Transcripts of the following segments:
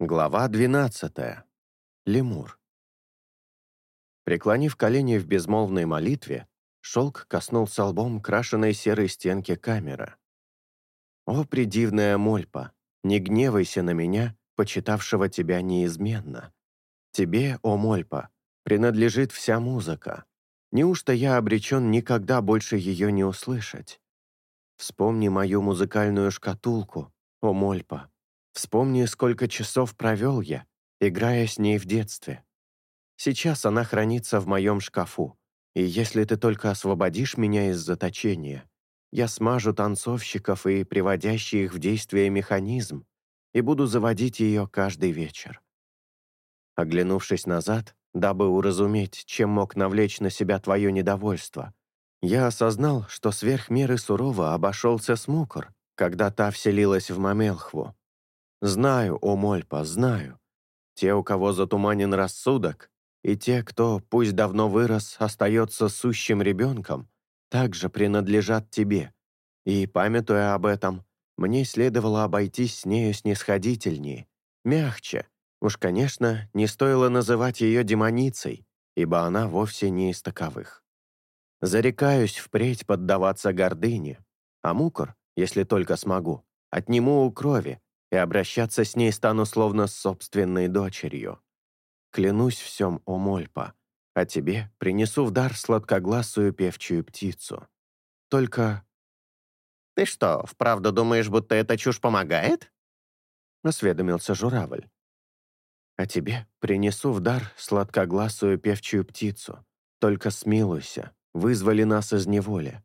Глава 12. Лемур. Преклонив колени в безмолвной молитве, шелк коснулся лбом крашеной серой стенки камеры. «О, придивная Мольпа, не гневайся на меня, почитавшего тебя неизменно. Тебе, о Мольпа, принадлежит вся музыка. Неужто я обречен никогда больше ее не услышать? Вспомни мою музыкальную шкатулку, о Мольпа, Вспомни, сколько часов провел я, играя с ней в детстве. Сейчас она хранится в моем шкафу, и если ты только освободишь меня из заточения, я смажу танцовщиков и приводящий их в действие механизм и буду заводить ее каждый вечер. Оглянувшись назад, дабы уразуметь, чем мог навлечь на себя твое недовольство, я осознал, что сверх меры сурово обошелся Смукор, когда та вселилась в Мамелхву. Знаю, о Мольпа, знаю. Те, у кого затуманен рассудок, и те, кто, пусть давно вырос, остается сущим ребенком, также принадлежат тебе. И, памятуя об этом, мне следовало обойтись с нею снисходительнее, мягче. Уж, конечно, не стоило называть ее демоницей, ибо она вовсе не из таковых. Зарекаюсь впредь поддаваться гордыне, а мукор, если только смогу, отниму у крови, и обращаться с ней стану словно с собственной дочерью. Клянусь всем, о Мольпа, а тебе принесу в дар сладкогласую певчую птицу. Только...» «Ты что, вправду думаешь, будто эта чушь помогает?» — осведомился журавль. «А тебе принесу в дар сладкогласую певчую птицу. Только смилуйся, вызвали нас из неволи.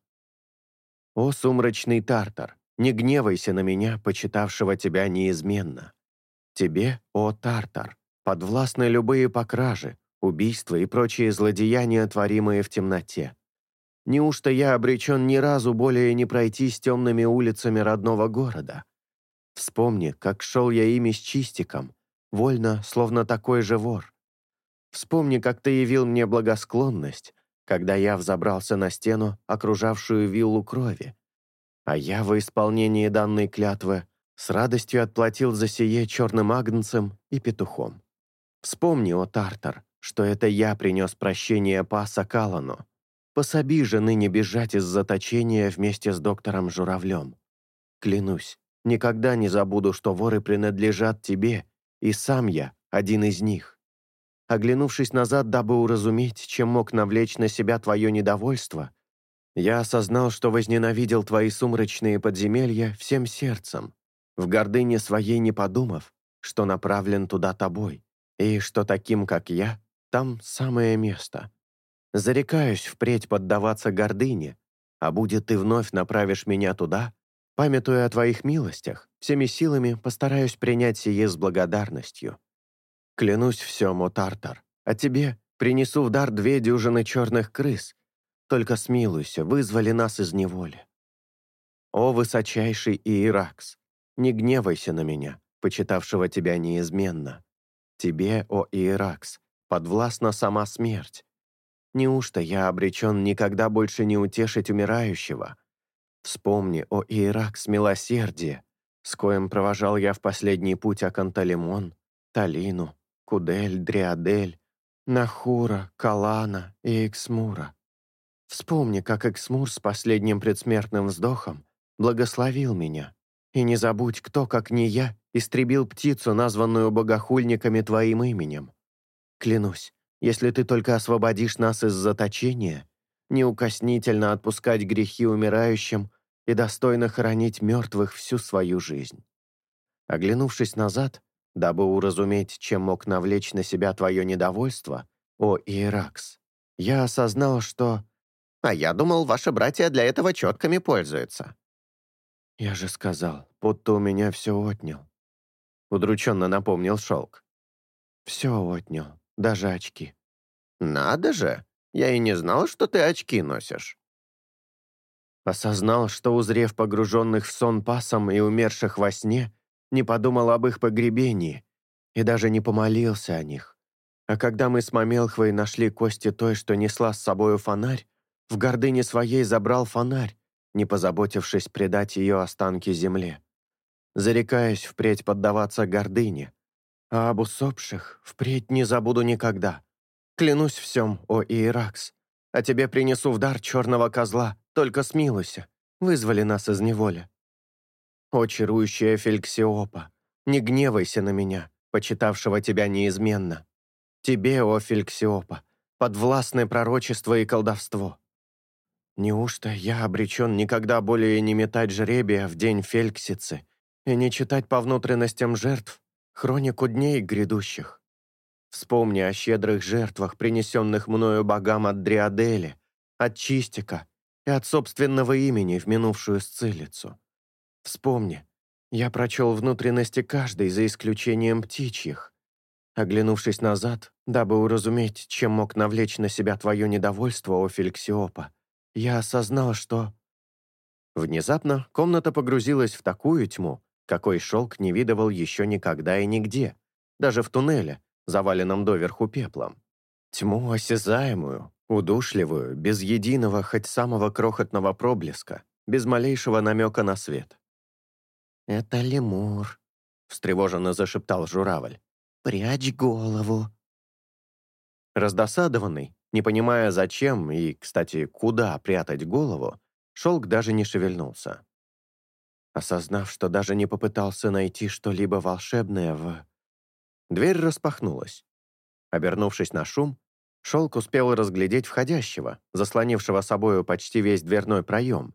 О, сумрачный тартар, не гневайся на меня, почитавшего тебя неизменно. Тебе, о Тартар, подвластны любые покражи, убийства и прочие злодеяния, творимые в темноте. Неужто я обречен ни разу более не пройти с темными улицами родного города? Вспомни, как шел я ими с чистиком, вольно, словно такой же вор. Вспомни, как ты явил мне благосклонность, когда я взобрался на стену, окружавшую виллу крови, а я во исполнении данной клятвы с радостью отплатил за сие черным агнцем и петухом. Вспомни, о Тартар, что это я принес прощение Паса Калану. Пособи же ныне бежать из заточения вместе с доктором Журавлем. Клянусь, никогда не забуду, что воры принадлежат тебе, и сам я один из них. Оглянувшись назад, дабы уразуметь, чем мог навлечь на себя твое недовольство, я осознал, что возненавидел твои сумрачные подземелья всем сердцем, в гордыне своей не подумав, что направлен туда тобой, и что таким, как я, там самое место. Зарекаюсь впредь поддаваться гордыне, а будет ты вновь направишь меня туда, памятуя о твоих милостях, всеми силами постараюсь принять сие с благодарностью. Клянусь всем, о Тартар, а тебе принесу в дар две дюжины черных крыс, только смилуйся, вызвали нас из неволи. О, высочайший Иеракс, не гневайся на меня, почитавшего тебя неизменно. Тебе, о Иеракс, подвластна сама смерть. Неужто я обречен никогда больше не утешить умирающего? Вспомни, о Иеракс, милосердие, с коим провожал я в последний путь Аканталимон, Талину, Кудель, Дриадель, Нахура, Калана и Эксмура. Вспомни, как Эксмур с последним предсмертным вздохом благословил меня. И не забудь, кто, как не я, истребил птицу, названную богохульниками твоим именем. Клянусь, если ты только освободишь нас из заточения, неукоснительно отпускать грехи умирающим и достойно хоронить мертвых всю свою жизнь. Оглянувшись назад, дабы уразуметь, чем мог навлечь на себя твое недовольство, о Иеракс, я осознал, что а я думал, ваши братья для этого четками пользуются». «Я же сказал, будто у меня все отнял», — удрученно напомнил Шелк. «Все отнял, даже очки». «Надо же! Я и не знал, что ты очки носишь». Осознал, что, узрев погруженных в сон пасом и умерших во сне, не подумал об их погребении и даже не помолился о них. А когда мы с Мамелхвой нашли кости той, что несла с собою фонарь, в гордыне своей забрал фонарь, не позаботившись предать ее останки земле. Зарекаясь впредь поддаваться гордыне, А об усопших впредь не забуду никогда. Клянусь всем, о Иеракс. А тебе принесу в дар черного козла, только смилуйся. Вызвали нас из неволи. О, чарующая Фельксиопа, не гневайся на меня, почитавшего тебя неизменно. Тебе, о Фельксиопа, подвластны пророчество и колдовство. Неужто я обречен никогда более не метать жребия в день Фельксицы и не читать по внутренностям жертв хронику дней грядущих? Вспомни о щедрых жертвах, принесенных мною богам от Дриадели, от Чистика и от собственного имени в минувшую сцилицу. Вспомни, я прочел внутренности каждой, за исключением птичьих. Оглянувшись назад, дабы уразуметь, чем мог навлечь на себя твое недовольство, о Феликсиопа, я осознал, что... Внезапно комната погрузилась в такую тьму, какой шелк не видывал еще никогда и нигде, даже в туннеле, заваленном доверху пеплом. Тьму осязаемую, удушливую, без единого, хоть самого крохотного проблеска, без малейшего намека на свет. «Это лемур», — встревоженно зашептал журавль. «Прячь голову». Раздосадованный, не понимая зачем и, кстати, куда прятать голову, Шелк даже не шевельнулся. Осознав, что даже не попытался найти что-либо волшебное в... Дверь распахнулась. Обернувшись на шум, Шелк успел разглядеть входящего, заслонившего собою почти весь дверной проем,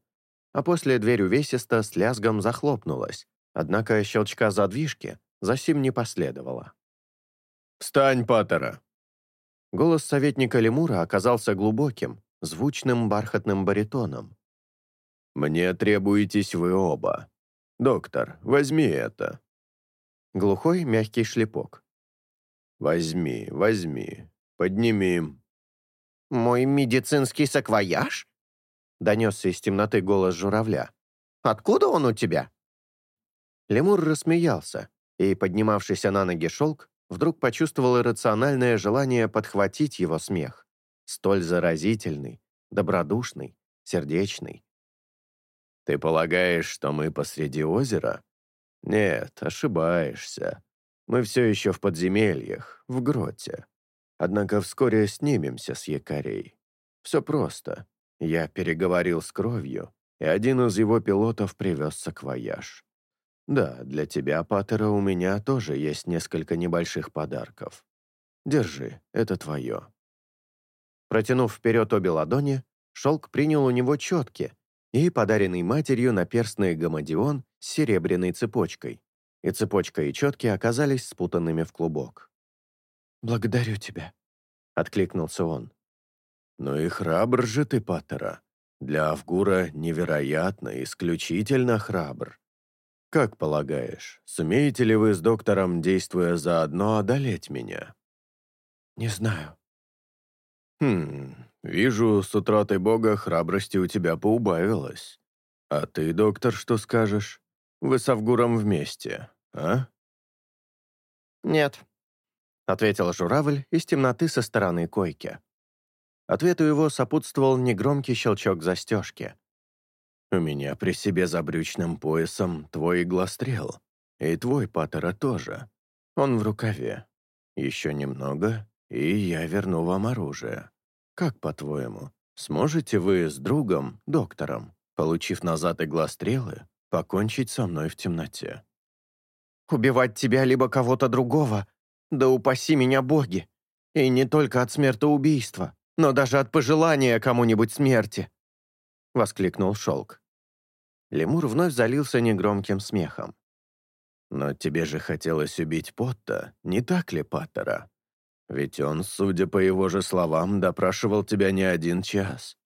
а после дверь увесисто с лязгом захлопнулась, однако щелчка задвижки за сим не последовало. «Встань, Паттера!» Голос советника Лемура оказался глубоким, звучным бархатным баритоном. «Мне требуетесь вы оба. Доктор, возьми это». Глухой мягкий шлепок. «Возьми, возьми, подними». «Мой медицинский саквояж?» донесся из темноты голос журавля. «Откуда он у тебя?» Лемур рассмеялся, и, поднимавшийся на ноги шелк, вдруг почувствовал иррациональное желание подхватить его смех. Столь заразительный, добродушный, сердечный. «Ты полагаешь, что мы посреди озера?» «Нет, ошибаешься. Мы все еще в подземельях, в гроте. Однако вскоре снимемся с якорей. Все просто. Я переговорил с кровью, и один из его пилотов привез саквояж. Да, для тебя, Паттера, у меня тоже есть несколько небольших подарков. Держи, это твое. Протянув вперед обе ладони, шелк принял у него четки и подаренный матерью наперстный гамадион с серебряной цепочкой. И цепочка и четки оказались спутанными в клубок. «Благодарю тебя», — откликнулся он. «Ну и храбр же ты, Паттера. Для Авгура невероятно, исключительно храбр. Как полагаешь, сумеете ли вы с доктором, действуя заодно, одолеть меня?» «Не знаю». «Хм, вижу, с утратой бога храбрости у тебя поубавилось. А ты, доктор, что скажешь? Вы с Авгуром вместе, а?» «Нет», — ответил журавль из темноты со стороны койки. Ответу его сопутствовал негромкий щелчок застежки. «У меня при себе за брючным поясом твой иглострел. И твой Паттера тоже. Он в рукаве. Еще немного, и я верну вам оружие. Как, по-твоему, сможете вы с другом, доктором, получив назад иглострелы, покончить со мной в темноте?» «Убивать тебя либо кого-то другого? Да упаси меня боги! И не только от смертоубийства!» но даже от пожелания кому-нибудь смерти!» — воскликнул Шелк. Лемур вновь залился негромким смехом. «Но тебе же хотелось убить Потта, не так ли, Паттера? Ведь он, судя по его же словам, допрашивал тебя не один час.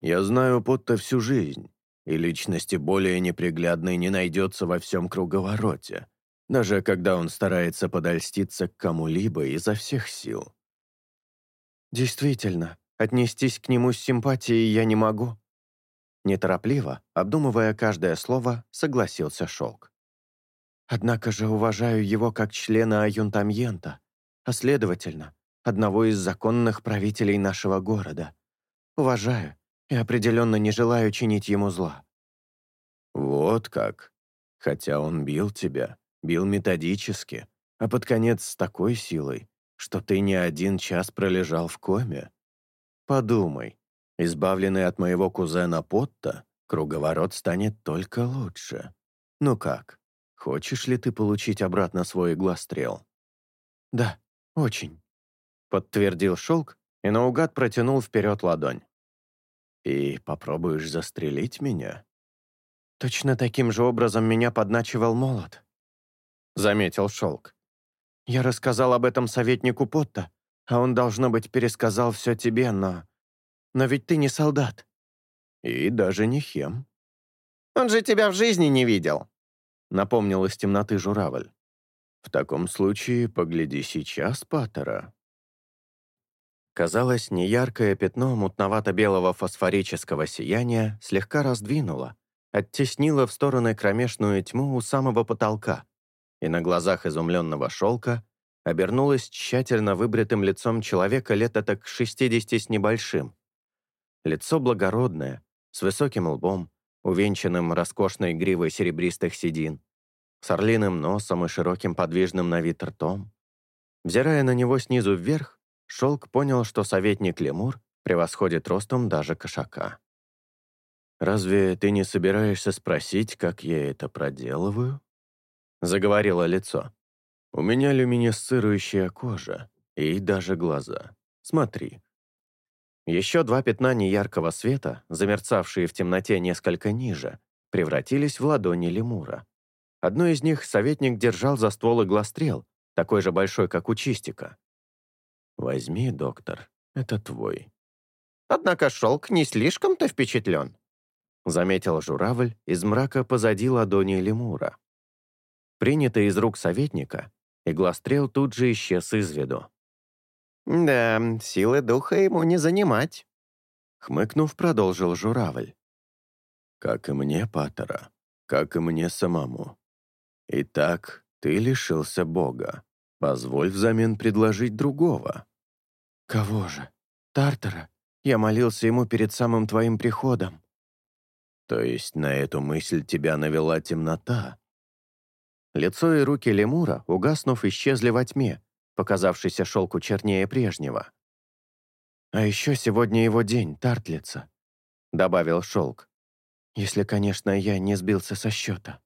Я знаю Потта всю жизнь, и личности более неприглядной не найдется во всем круговороте, даже когда он старается подольститься к кому-либо изо всех сил. Действительно, отнестись к нему с симпатией я не могу. Неторопливо, обдумывая каждое слово, согласился Шелк. Однако же уважаю его как члена Аюнтамьента, а следовательно, одного из законных правителей нашего города. Уважаю и определенно не желаю чинить ему зла. Вот как. Хотя он бил тебя, бил методически, а под конец с такой силой, что ты не один час пролежал в коме. Подумай, избавленный от моего кузена Потта, круговорот станет только лучше. Ну как, хочешь ли ты получить обратно свой иглострел? Да, очень, подтвердил шелк и наугад протянул вперед ладонь. И попробуешь застрелить меня? Точно таким же образом меня подначивал молот, заметил шелк. Я рассказал об этом советнику Потта, а он, должно быть, пересказал все тебе, но... Но ведь ты не солдат. И даже не хем. Он же тебя в жизни не видел, напомнил из темноты журавль. В таком случае погляди сейчас, Паттера. Казалось, неяркое пятно мутновато-белого фосфорического сияния слегка раздвинуло, оттеснило в стороны кромешную тьму у самого потолка, и на глазах изумленного шелка обернулась тщательно выбритым лицом человека лет так 60 с небольшим. Лицо благородное, с высоким лбом, увенчанным роскошной гривой серебристых седин, с орлиным носом и широким подвижным на вид ртом. Взирая на него снизу вверх, Шелк понял, что советник Лемур превосходит ростом даже кошака. «Разве ты не собираешься спросить, как я это проделываю?» Заговорило лицо. «У меня люминесцирующая кожа и даже глаза. Смотри». Еще два пятна неяркого света, замерцавшие в темноте несколько ниже, превратились в ладони лемура. Одну из них советник держал за ствол иглострел, такой же большой, как у чистика. «Возьми, доктор, это твой». «Однако шелк не слишком-то впечатлен», заметил журавль из мрака позади ладони лемура. Принятый из рук советника, иглострел тут же исчез из виду. «Да, силы духа ему не занимать», — хмыкнув, продолжил журавль. «Как и мне, Паттера, как и мне самому. Итак, ты лишился Бога. Позволь взамен предложить другого». «Кого же? Тартара? Я молился ему перед самым твоим приходом». «То есть на эту мысль тебя навела темнота?» Лицо и руки лемура, угаснув, исчезли во тьме, показавшийся шелку чернее прежнего. «А еще сегодня его день, Тартлица», — добавил шелк. «Если, конечно, я не сбился со счета».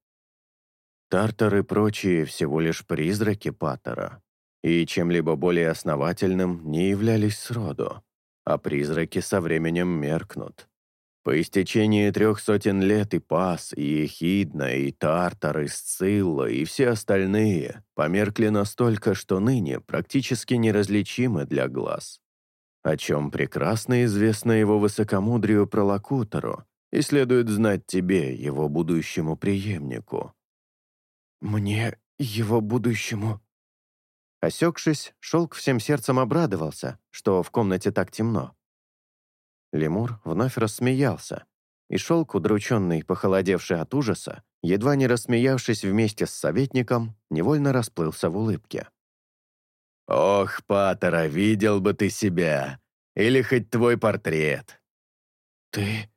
Тартар и прочие всего лишь призраки Паттера, и чем-либо более основательным не являлись сроду, а призраки со временем меркнут. По истечении трех сотен лет и Пас, и Ехидна, и Тартар, и Сцилла, и все остальные померкли настолько, что ныне практически неразличимы для глаз. О чем прекрасно известно его высокомудрию пролокутору, и следует знать тебе, его будущему преемнику. «Мне, его будущему...» Осекшись, Шелк всем сердцем обрадовался, что в комнате так темно. Лемур вновь рассмеялся, и шелк, удрученный, похолодевший от ужаса, едва не рассмеявшись вместе с советником, невольно расплылся в улыбке. «Ох, Паттера, видел бы ты себя! Или хоть твой портрет!» «Ты...»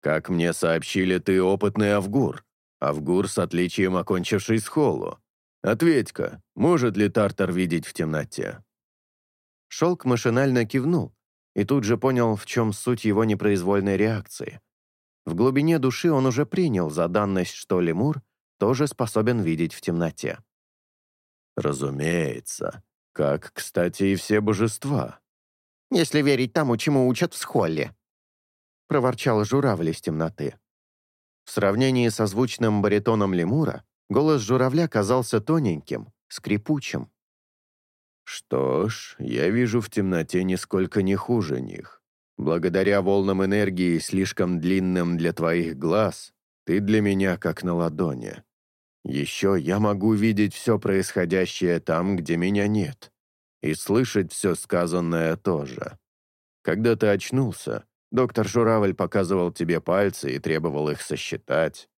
«Как мне сообщили, ты опытный Авгур. Авгур с отличием окончивший схолу. Ответь-ка, может ли Тартар видеть в темноте?» Шелк машинально кивнул, и тут же понял, в чем суть его непроизвольной реакции. В глубине души он уже принял за данность, что лемур тоже способен видеть в темноте. «Разумеется. Как, кстати, и все божества». «Если верить тому, чему учат в схолле», — проворчал журавль из темноты. В сравнении со звучным баритоном лемура, голос журавля казался тоненьким, скрипучим. Что ж, я вижу в темноте нисколько не хуже них. Благодаря волнам энергии, слишком длинным для твоих глаз, ты для меня как на ладони. Еще я могу видеть все происходящее там, где меня нет, и слышать все сказанное тоже. Когда ты очнулся, доктор Журавль показывал тебе пальцы и требовал их сосчитать.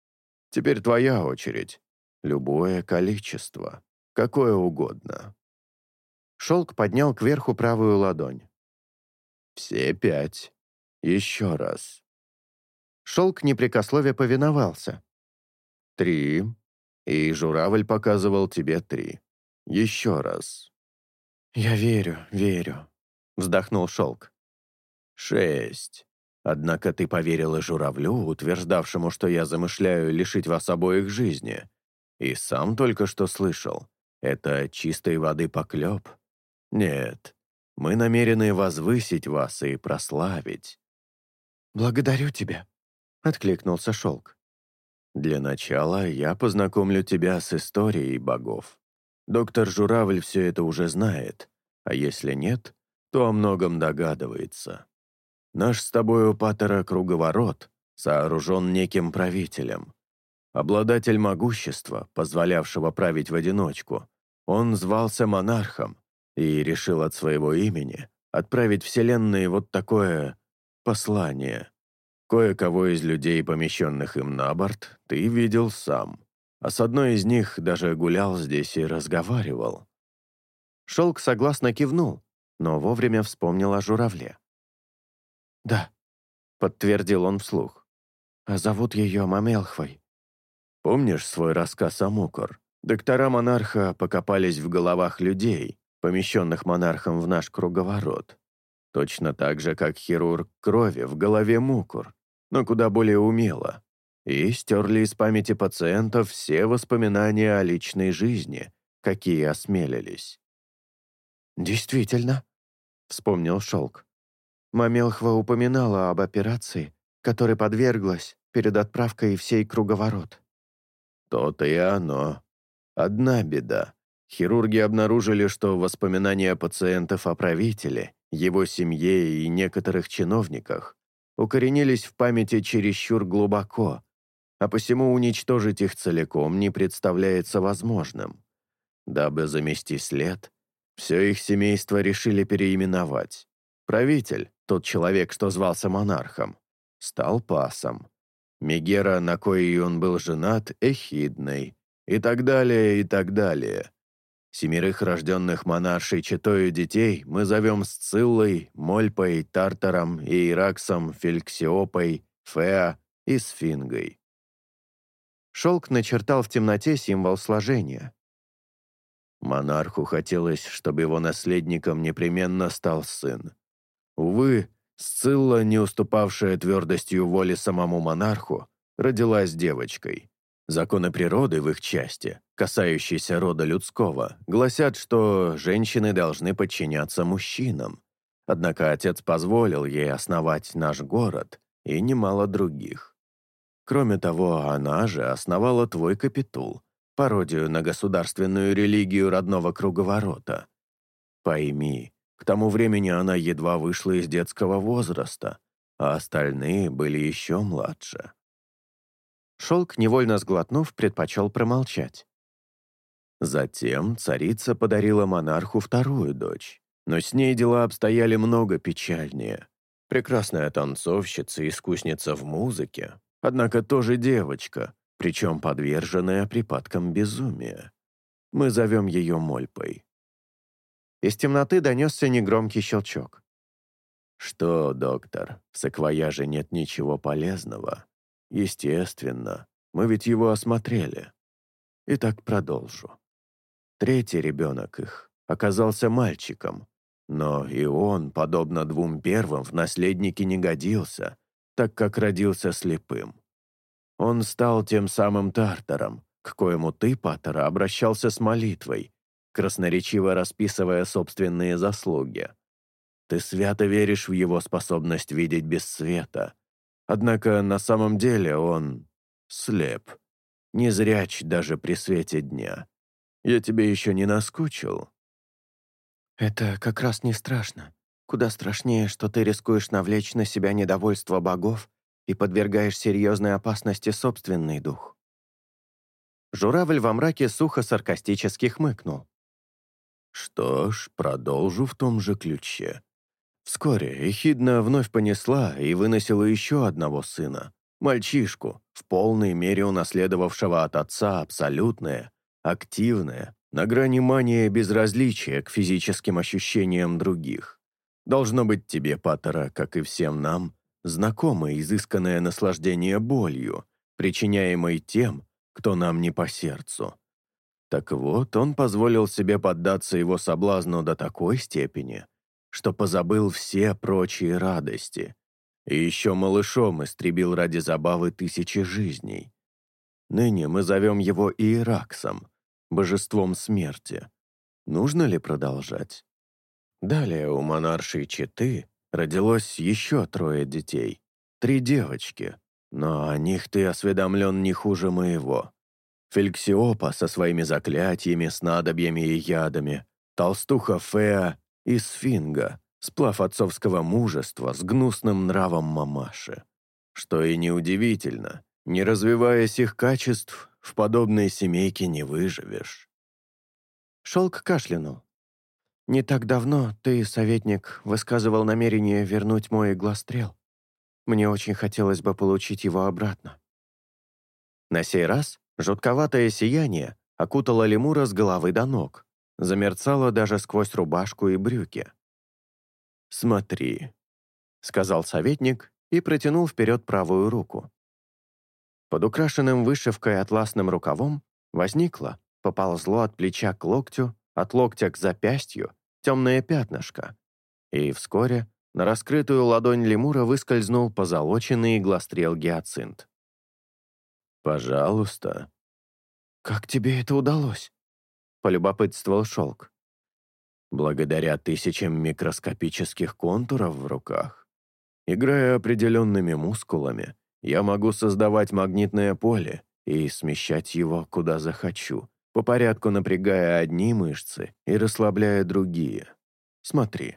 Теперь твоя очередь. Любое количество, какое угодно. Шелк поднял кверху правую ладонь. «Все пять. Еще раз». Шелк непрекословие повиновался. «Три. И журавль показывал тебе три. еще раз». «Я верю, верю», — вздохнул Шелк. «Шесть. Однако ты поверила журавлю, утверждавшему, что я замышляю лишить вас обоих жизни. И сам только что слышал. Это чистой воды поклеп. Нет, мы намерены возвысить вас и прославить». «Благодарю тебя», — откликнулся Шелк. «Для начала я познакомлю тебя с историей богов. Доктор Журавль все это уже знает, а если нет, то о многом догадывается. Наш с тобой у Паттера круговорот сооружен неким правителем. Обладатель могущества, позволявшего править в одиночку, он звался монархом и решил от своего имени отправить Вселенной вот такое послание. Кое-кого из людей, помещенных им на борт, ты видел сам. А с одной из них даже гулял здесь и разговаривал. Шелк согласно кивнул, но вовремя вспомнил о журавле. «Да», — подтвердил он вслух. «А зовут ее Мамелхвой». «Помнишь свой рассказ о Мукор? Доктора монарха покопались в головах людей, помещенных монархом в наш круговорот. Точно так же, как хирург крови в голове Мукур, но куда более умело. И стерли из памяти пациентов все воспоминания о личной жизни, какие осмелились. «Действительно», — вспомнил Шелк. Мамелхва упоминала об операции, которой подверглась перед отправкой всей круговорот. То-то и оно. Одна беда. Хирурги обнаружили, что воспоминания пациентов о правителе, его семье и некоторых чиновниках укоренились в памяти чересчур глубоко, а посему уничтожить их целиком не представляется возможным. Дабы замести след, все их семейство решили переименовать. Правитель, тот человек, что звался монархом, стал пасом. Мегера, на коей он был женат, эхидной, и так далее, и так далее. Семерых рожденных монаршей четою детей мы зовем Сциллой, Мольпой, Тартаром, Иераксом, Фельксиопой, Феа и Сфингой. Шелк начертал в темноте символ сложения. Монарху хотелось, чтобы его наследником непременно стал сын. Увы, Сцилла, не уступавшая твердостью воли самому монарху, родилась девочкой. Законы природы в их части, касающиеся рода людского, гласят, что женщины должны подчиняться мужчинам. Однако отец позволил ей основать наш город и немало других. Кроме того, она же основала твой капитул, пародию на государственную религию родного круговорота. Пойми, к тому времени она едва вышла из детского возраста, а остальные были еще младше. Шелк, невольно сглотнув, предпочел промолчать. Затем царица подарила монарху вторую дочь, но с ней дела обстояли много печальнее. Прекрасная танцовщица искусница в музыке, однако тоже девочка, причем подверженная припадкам безумия. Мы зовем ее Мольпой. Из темноты донесся негромкий щелчок. «Что, доктор, в саквояже нет ничего полезного?» «Естественно, мы ведь его осмотрели. Итак, продолжу. Третий ребенок их оказался мальчиком, но и он, подобно двум первым, в наследники не годился, так как родился слепым. Он стал тем самым Тартаром, к коему ты, Паттера, обращался с молитвой, красноречиво расписывая собственные заслуги. Ты свято веришь в его способность видеть без света. Однако на самом деле он слеп, незряч даже при свете дня. Я тебе еще не наскучил?» «Это как раз не страшно. Куда страшнее, что ты рискуешь навлечь на себя недовольство богов и подвергаешь серьезной опасности собственный дух». Журавль во мраке сухо саркастически хмыкнул. Что ж, продолжу в том же ключе. Вскоре Эхидна вновь понесла и выносила еще одного сына, мальчишку, в полной мере унаследовавшего от отца абсолютное, активное, на грани мания безразличия к физическим ощущениям других. Должно быть тебе, Паттера, как и всем нам, знакомо изысканное наслаждение болью, причиняемой тем, кто нам не по сердцу. Так вот, он позволил себе поддаться его соблазну до такой степени, что позабыл все прочие радости, и еще малышом истребил ради забавы тысячи жизней. Ныне мы зовем его Иераксом, божеством смерти. Нужно ли продолжать? Далее у монаршей Читы родилось еще трое детей, три девочки, но о них ты осведомлен не хуже моего. Фельксиопа со своими заклятиями, снадобьями и ядами, толстуха Феа и Сфинга, сплав отцовского мужества с гнусным нравом мамаши. Что и неудивительно, не развиваясь их качеств, в подобной семейке не выживешь. Шелк кашлянул. «Не так давно ты, советник, высказывал намерение вернуть мой иглострел. Мне очень хотелось бы получить его обратно». На сей раз жутковатое сияние окутало лемура с головы до ног, замерцало даже сквозь рубашку и брюки. «Смотри», — сказал советник и протянул вперед правую руку. Под украшенным вышивкой атласным рукавом возникло, поползло от плеча к локтю, от локтя к запястью, темное пятнышко. И вскоре на раскрытую ладонь лемура выскользнул позолоченный иглострел гиацинт. «Пожалуйста». «Как тебе это удалось?» — полюбопытствовал шелк. «Благодаря тысячам микроскопических контуров в руках, играя определенными мускулами, я могу создавать магнитное поле и смещать его куда захочу, по порядку напрягая одни мышцы и расслабляя другие. Смотри».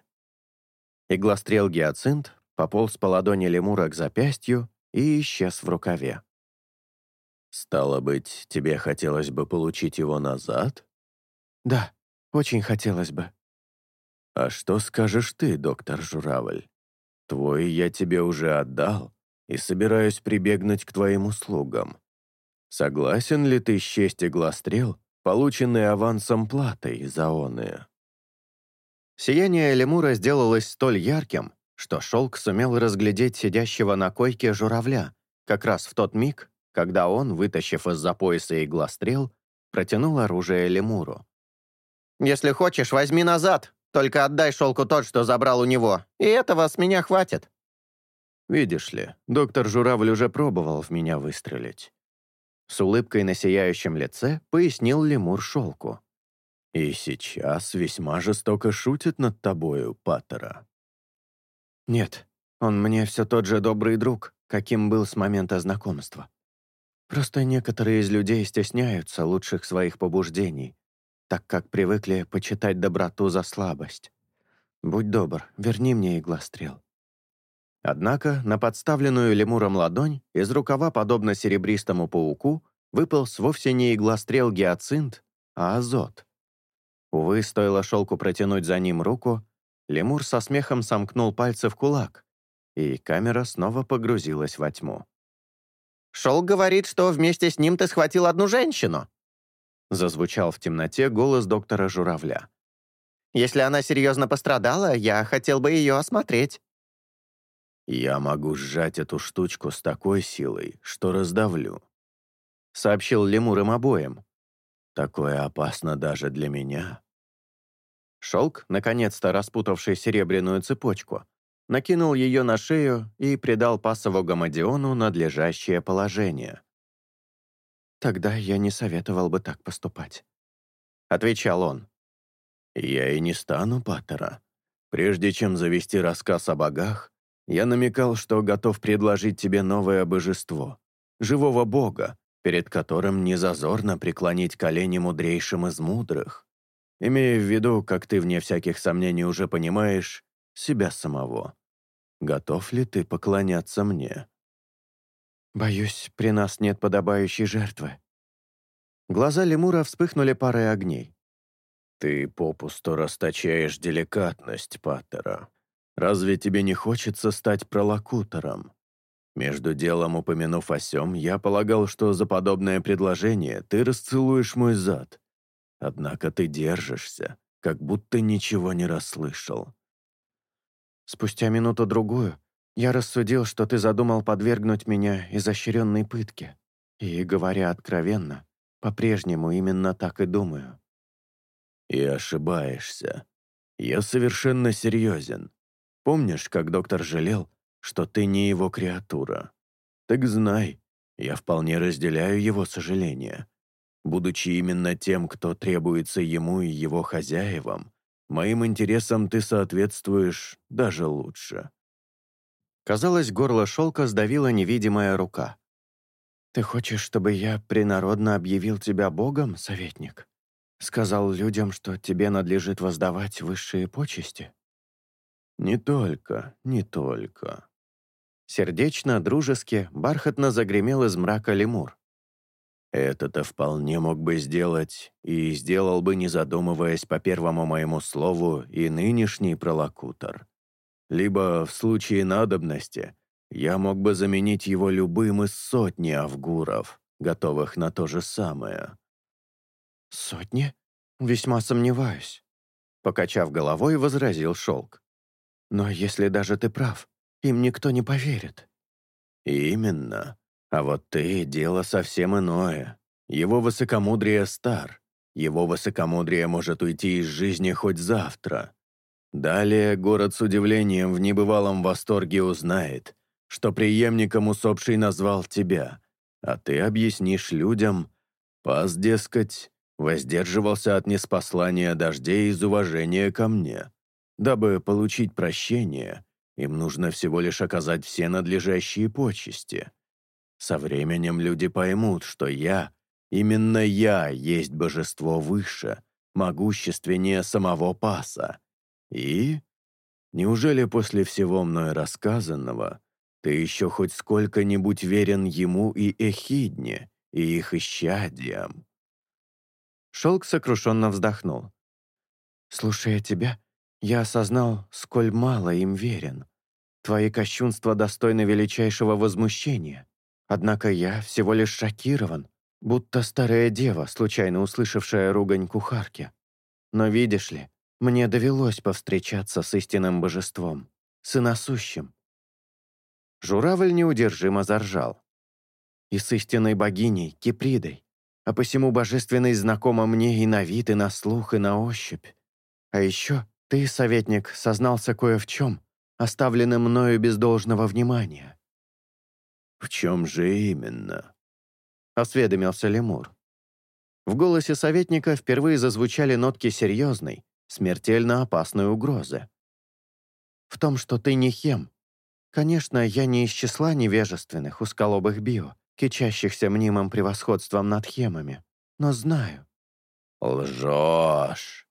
Иглострел гиацинт пополз по ладони лемура к запястью и исчез в рукаве. «Стало быть, тебе хотелось бы получить его назад?» «Да, очень хотелось бы». «А что скажешь ты, доктор Журавль? Твой я тебе уже отдал и собираюсь прибегнуть к твоим услугам. Согласен ли ты счесть иглострел, полученный авансом платой за оные?» Сияние лемура сделалось столь ярким, что шелк сумел разглядеть сидящего на койке журавля, как раз в тот миг, когда он, вытащив из-за пояса иглострел, протянул оружие лемуру. «Если хочешь, возьми назад, только отдай шелку тот, что забрал у него, и этого с меня хватит». «Видишь ли, доктор Журавль уже пробовал в меня выстрелить». С улыбкой на сияющем лице пояснил лемур шелку. И сейчас весьма жестоко шутит над тобою, Паттера. Нет, он мне все тот же добрый друг, каким был с момента знакомства. Просто некоторые из людей стесняются лучших своих побуждений, так как привыкли почитать доброту за слабость. Будь добр, верни мне иглострел. Однако на подставленную лемуром ладонь из рукава, подобно серебристому пауку, выполз вовсе не иглострел гиацинт, а азот. Увы, стоило шелку протянуть за ним руку, лемур со смехом сомкнул пальцы в кулак, и камера снова погрузилась во тьму. «Шелк говорит, что вместе с ним ты схватил одну женщину», зазвучал в темноте голос доктора Журавля. «Если она серьезно пострадала, я хотел бы ее осмотреть». «Я могу сжать эту штучку с такой силой, что раздавлю», сообщил лемур им обоим, Такое опасно даже для меня. Шелк, наконец-то распутавший серебряную цепочку, накинул ее на шею и придал пасову гамадиону надлежащее положение. «Тогда я не советовал бы так поступать», — отвечал он. «Я и не стану, Паттера. Прежде чем завести рассказ о богах, я намекал, что готов предложить тебе новое божество, живого бога, перед которым не зазорно преклонить колени мудрейшим из мудрых, имея в виду, как ты вне всяких сомнений уже понимаешь, себя самого. Готов ли ты поклоняться мне? Боюсь, при нас нет подобающей жертвы. Глаза лемура вспыхнули парой огней. Ты попусту расточаешь деликатность, Паттера. Разве тебе не хочется стать пролокутором? Между делом упомянув о сём, я полагал, что за подобное предложение ты расцелуешь мой зад. Однако ты держишься, как будто ничего не расслышал. Спустя минуту-другую я рассудил, что ты задумал подвергнуть меня изощренной пытке. И, говоря откровенно, по-прежнему именно так и думаю». «И ошибаешься. Я совершенно серьезен. Помнишь, как доктор жалел, что ты не его креатура? Так знай, я вполне разделяю его сожаления. Будучи именно тем, кто требуется ему и его хозяевам, моим интересам ты соответствуешь даже лучше». Казалось, горло шелка сдавила невидимая рука. «Ты хочешь, чтобы я принародно объявил тебя Богом, советник? Сказал людям, что тебе надлежит воздавать высшие почести?» «Не только, не только». Сердечно, дружески, бархатно загремел из мрака лемур. Это-то вполне мог бы сделать, и сделал бы, не задумываясь по первому моему слову, и нынешний пролокутор. Либо, в случае надобности, я мог бы заменить его любым из сотни авгуров, готовых на то же самое. «Сотни? Весьма сомневаюсь», — покачав головой, возразил Шелк. «Но если даже ты прав, им никто не поверит». «Именно. А вот ты — дело совсем иное. Его высокомудрие стар. Его высокомудрие может уйти из жизни хоть завтра. Далее город с удивлением в небывалом восторге узнает, что преемником усопший назвал тебя, а ты объяснишь людям, пас, дескать, воздерживался от неспослания дождей из уважения ко мне. Дабы получить прощение, им нужно всего лишь оказать все надлежащие почести. Со временем люди поймут, что я, именно я, есть божество выше, могущественнее самого Паса. И? Неужели после всего мной рассказанного ты еще хоть сколько-нибудь верен ему и Эхидне, и их исчадиям?» Шелк сокрушенно вздохнул. «Слушая тебя, я осознал, сколь мало им верен. Твои кощунства достойны величайшего возмущения. Однако я всего лишь шокирован, будто старая дева, случайно услышавшая ругань кухарки. Но видишь ли, мне довелось повстречаться с истинным божеством, сыносущим. Журавль неудержимо заржал. И с истинной богиней, Кипридой, а посему божественной знакома мне и на вид, и на слух, и на ощупь. А еще ты, советник, сознался кое в чем, оставленным мною без должного внимания. «В чем же именно?» — осведомился лемур. В голосе советника впервые зазвучали нотки серьезной, смертельно опасной угрозы. «В том, что ты не хем. Конечно, я не из числа невежественных, усколобых био, кичащихся мнимым превосходством над хемами, но знаю». «Лжешь!»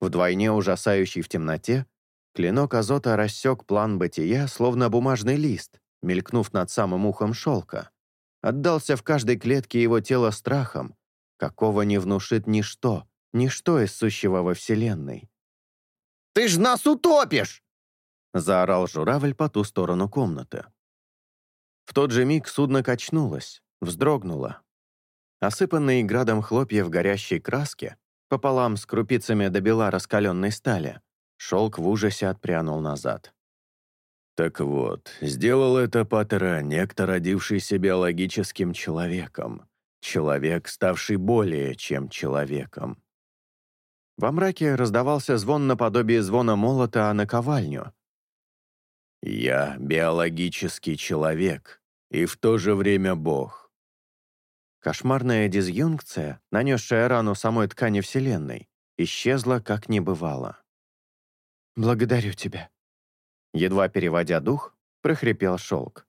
Вдвойне ужасающий в темноте, клинок азота рассек план бытия, словно бумажный лист, мелькнув над самым ухом шелка. Отдался в каждой клетке его тела страхом, какого не внушит ничто, ничто из сущего во Вселенной. «Ты ж нас утопишь!» заорал журавль по ту сторону комнаты. В тот же миг судно качнулось, вздрогнуло. Осыпанный градом хлопьев горящей краски, пополам с крупицами до бела раскаленной стали, шелк в ужасе отпрянул назад. Так вот, сделал это Паттера некто, родившийся биологическим человеком. Человек, ставший более чем человеком. Во мраке раздавался звон наподобие звона молота о наковальню. «Я биологический человек и в то же время Бог». Кошмарная дизъюнкция, нанесшая рану самой ткани Вселенной, исчезла как не бывало. «Благодарю тебя», Едва переводя дух, прохрипел шелк.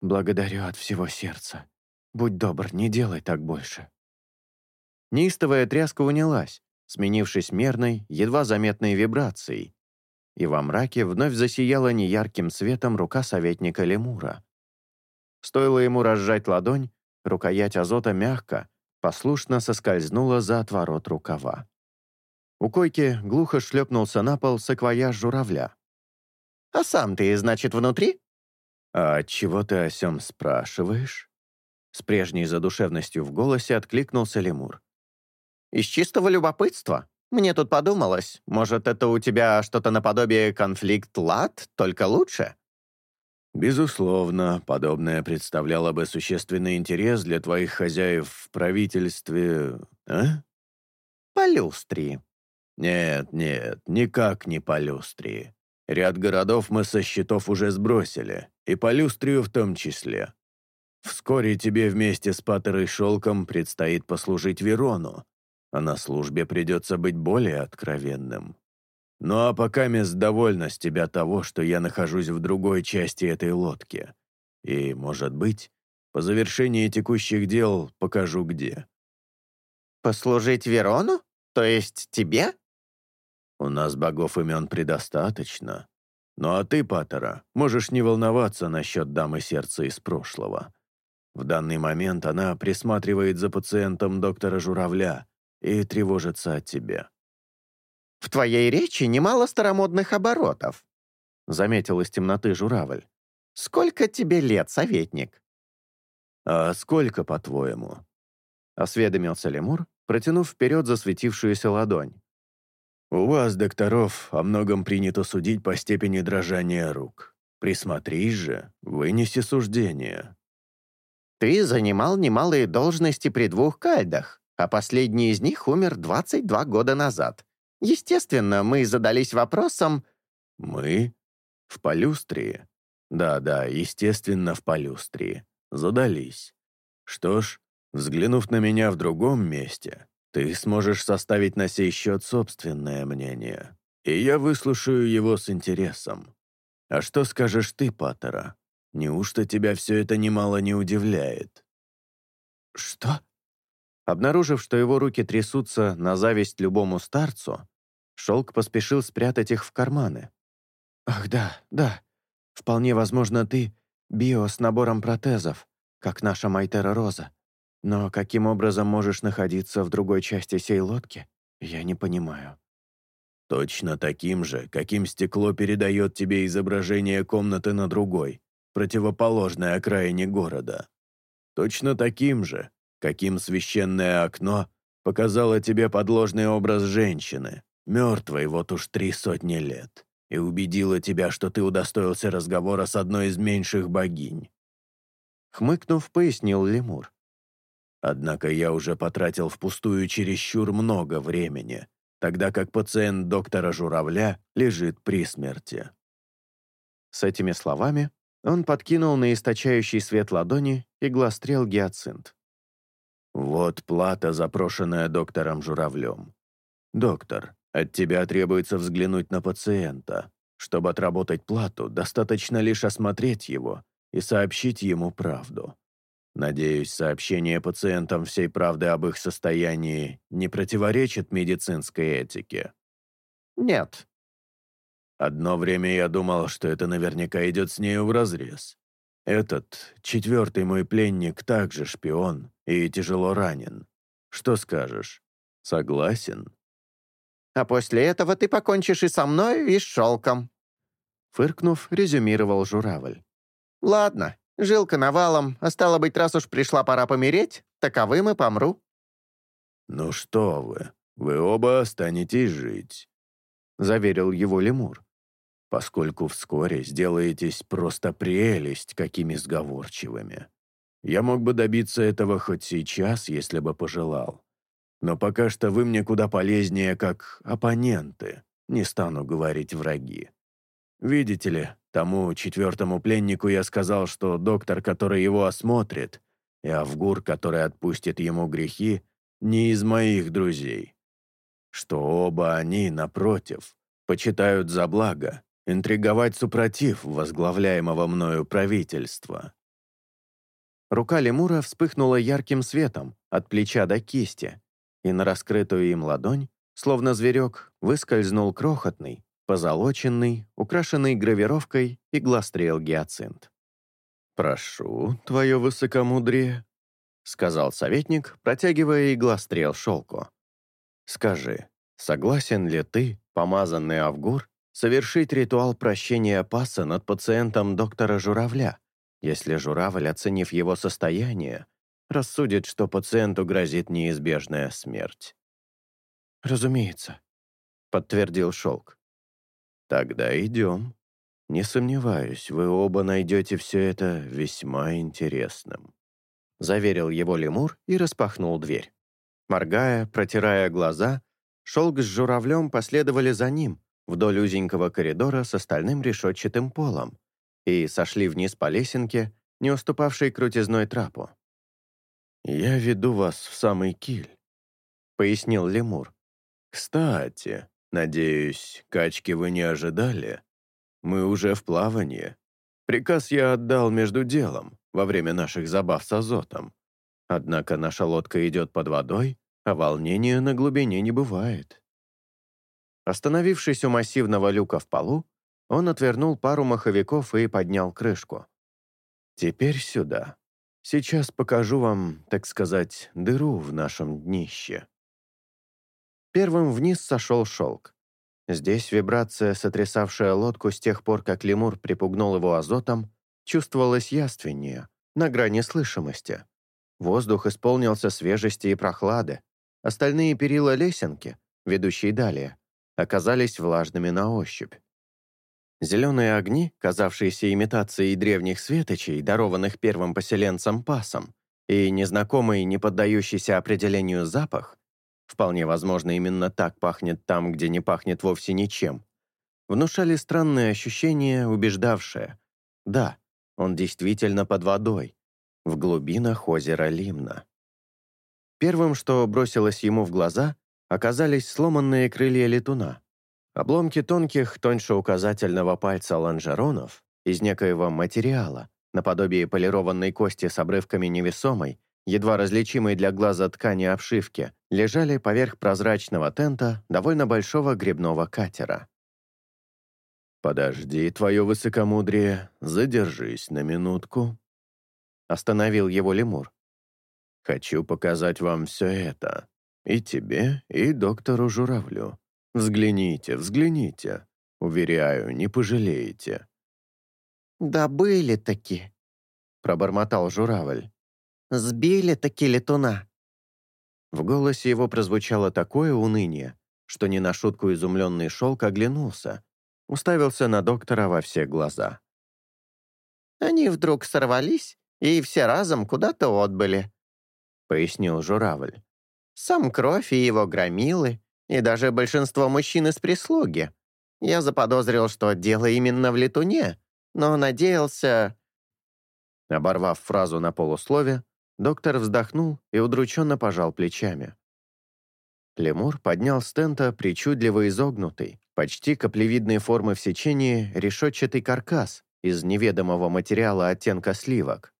«Благодарю от всего сердца. Будь добр, не делай так больше». Неистовая тряска унялась, сменившись мерной, едва заметной вибрацией, и во мраке вновь засияла неярким светом рука советника Лемура. Стоило ему разжать ладонь, рукоять азота мягко, послушно соскользнула за отворот рукава. У койки глухо шлепнулся на пол саквояж журавля. А сам ты, значит, внутри?» «А чего ты о сём спрашиваешь?» С прежней задушевностью в голосе откликнулся лемур. «Из чистого любопытства. Мне тут подумалось, может, это у тебя что-то наподобие конфликт лад, только лучше?» Безусловно, подобное представляло бы существенный интерес для твоих хозяев в правительстве... А? По люстрии. Нет, нет, никак не по люстрии. Ряд городов мы со счетов уже сбросили, и по люстрию в том числе. Вскоре тебе вместе с Паттерой Шелком предстоит послужить Верону, а на службе придется быть более откровенным. Ну а пока мест довольна с тебя того, что я нахожусь в другой части этой лодки. И, может быть, по завершении текущих дел покажу где. Послужить Верону? То есть тебе? У нас богов имен предостаточно. Ну а ты, Паттера, можешь не волноваться насчет дамы сердца из прошлого. В данный момент она присматривает за пациентом доктора Журавля и тревожится о тебе. «В твоей речи немало старомодных оборотов», — заметил из темноты журавль. «Сколько тебе лет, советник?» «А сколько, по-твоему?» — осведомился лемур, протянув вперед засветившуюся ладонь. «У вас, докторов, о многом принято судить по степени дрожания рук. Присмотрись же, вынеси суждение». «Ты занимал немалые должности при двух кальдах, а последний из них умер 22 года назад. Естественно, мы задались вопросом... Мы? В Полюстрии? Да-да, естественно, в Полюстрии. Задались. Что ж, взглянув на меня в другом месте, ты сможешь составить на сей счет собственное мнение. И я выслушаю его с интересом. А что скажешь ты, Паттера? Неужто тебя все это немало не удивляет? Что? Обнаружив, что его руки трясутся на зависть любому старцу, Шелк поспешил спрятать их в карманы. «Ах, да, да. Вполне возможно, ты био с набором протезов, как наша Майтера Роза. Но каким образом можешь находиться в другой части сей лодки, я не понимаю». «Точно таким же, каким стекло передает тебе изображение комнаты на другой, противоположной окраине города. Точно таким же, каким священное окно показало тебе подложный образ женщины, мертвой вот уж три сотни лет, и убедила тебя, что ты удостоился разговора с одной из меньших богинь». Хмыкнув, пояснил лемур. «Однако я уже потратил впустую чересчур много времени, тогда как пациент доктора Журавля лежит при смерти». С этими словами он подкинул на источающий свет ладони иглострел гиацинт. «Вот плата, запрошенная доктором Журавлем. Доктор, от тебя требуется взглянуть на пациента. Чтобы отработать плату, достаточно лишь осмотреть его и сообщить ему правду. Надеюсь, сообщение пациентам всей правды об их состоянии не противоречит медицинской этике? Нет. Одно время я думал, что это наверняка идет с нею вразрез. Этот, четвертый мой пленник, также шпион и тяжело ранен. Что скажешь? Согласен? а после этого ты покончишь и со мной, и с шелком». Фыркнув, резюмировал журавль. «Ладно, жилка навалом, а стало быть, раз уж пришла пора помереть, таковым и помру». «Ну что вы, вы оба останетесь жить», — заверил его лемур, «поскольку вскоре сделаетесь просто прелесть, какими сговорчивыми. Я мог бы добиться этого хоть сейчас, если бы пожелал. Но пока что вы мне куда полезнее, как оппоненты, не стану говорить враги. Видите ли, тому четвертому пленнику я сказал, что доктор, который его осмотрит, и Авгур, который отпустит ему грехи, не из моих друзей. Что оба они, напротив, почитают за благо интриговать супротив возглавляемого мною правительства. Рука лемура вспыхнула ярким светом от плеча до кисти, и на раскрытую им ладонь, словно зверек, выскользнул крохотный, позолоченный, украшенный гравировкой иглострел гиацинт. «Прошу, твое высокомудрие», — сказал советник, протягивая иглострел шелку. «Скажи, согласен ли ты, помазанный Авгур, совершить ритуал прощения паса над пациентом доктора Журавля, если журавль, оценив его состояние, рассудит, что пациенту грозит неизбежная смерть. «Разумеется», — подтвердил Шелк. «Тогда идем». Не сомневаюсь, вы оба найдете все это весьма интересным», — заверил его лемур и распахнул дверь. Моргая, протирая глаза, Шелк с журавлем последовали за ним вдоль узенького коридора с остальным решетчатым полом и сошли вниз по лесенке, не уступавшей крутизной трапу. «Я веду вас в самый киль», — пояснил лемур. «Кстати, надеюсь, качки вы не ожидали?» Мы уже в плавании. Приказ я отдал между делом, во время наших забав с азотом. Однако наша лодка идет под водой, а волнения на глубине не бывает. Остановившись у массивного люка в полу, он отвернул пару маховиков и поднял крышку. «Теперь сюда. Сейчас покажу вам, так сказать, дыру в нашем днище». Первым вниз сошел шелк. Здесь вибрация, сотрясавшая лодку с тех пор, как лемур припугнул его азотом, чувствовалась яственнее, на грани слышимости. Воздух исполнился свежести и прохлады. Остальные перила лесенки, ведущие далее, оказались влажными на ощупь. Зеленые огни, казавшиеся имитацией древних светочей, дарованных первым поселенцам пасом, и незнакомый, не поддающийся определению запах, вполне возможно, именно так пахнет там, где не пахнет вовсе ничем, внушали странное ощущение, убеждавшее. Да, он действительно под водой, в глубинах озера Лимна. Первым, что бросилось ему в глаза, оказались сломанные крылья летуна. Обломки тонких, тоньше указательного пальца лонжеронов из некоего материала, наподобие полированной кости с обрывками невесомой, едва различимой для глаза ткани обшивки, лежали поверх прозрачного тента довольно большого грибного катера. «Подожди, твое высокомудрие, задержись на минутку», — остановил его лемур. «Хочу показать вам все это. И тебе, и доктору Журавлю. Взгляните, взгляните. Уверяю, не пожалеете». «Да были таки», — пробормотал Журавль. Сбили таки летуна». В голосе его прозвучало такое уныние, что не на шутку изумленный шелк оглянулся, уставился на доктора во все глаза. «Они вдруг сорвались и все разом куда-то отбыли», — пояснил журавль. «Сам кровь и его громилы, и даже большинство мужчин из прислуги. Я заподозрил, что дело именно в летуне, но надеялся...» Оборвав фразу на полуслове, Доктор вздохнул и удрученно пожал плечами. Лемур поднял с тента причудливо изогнутый, почти каплевидной формы в сечении решетчатый каркас из неведомого материала оттенка сливок.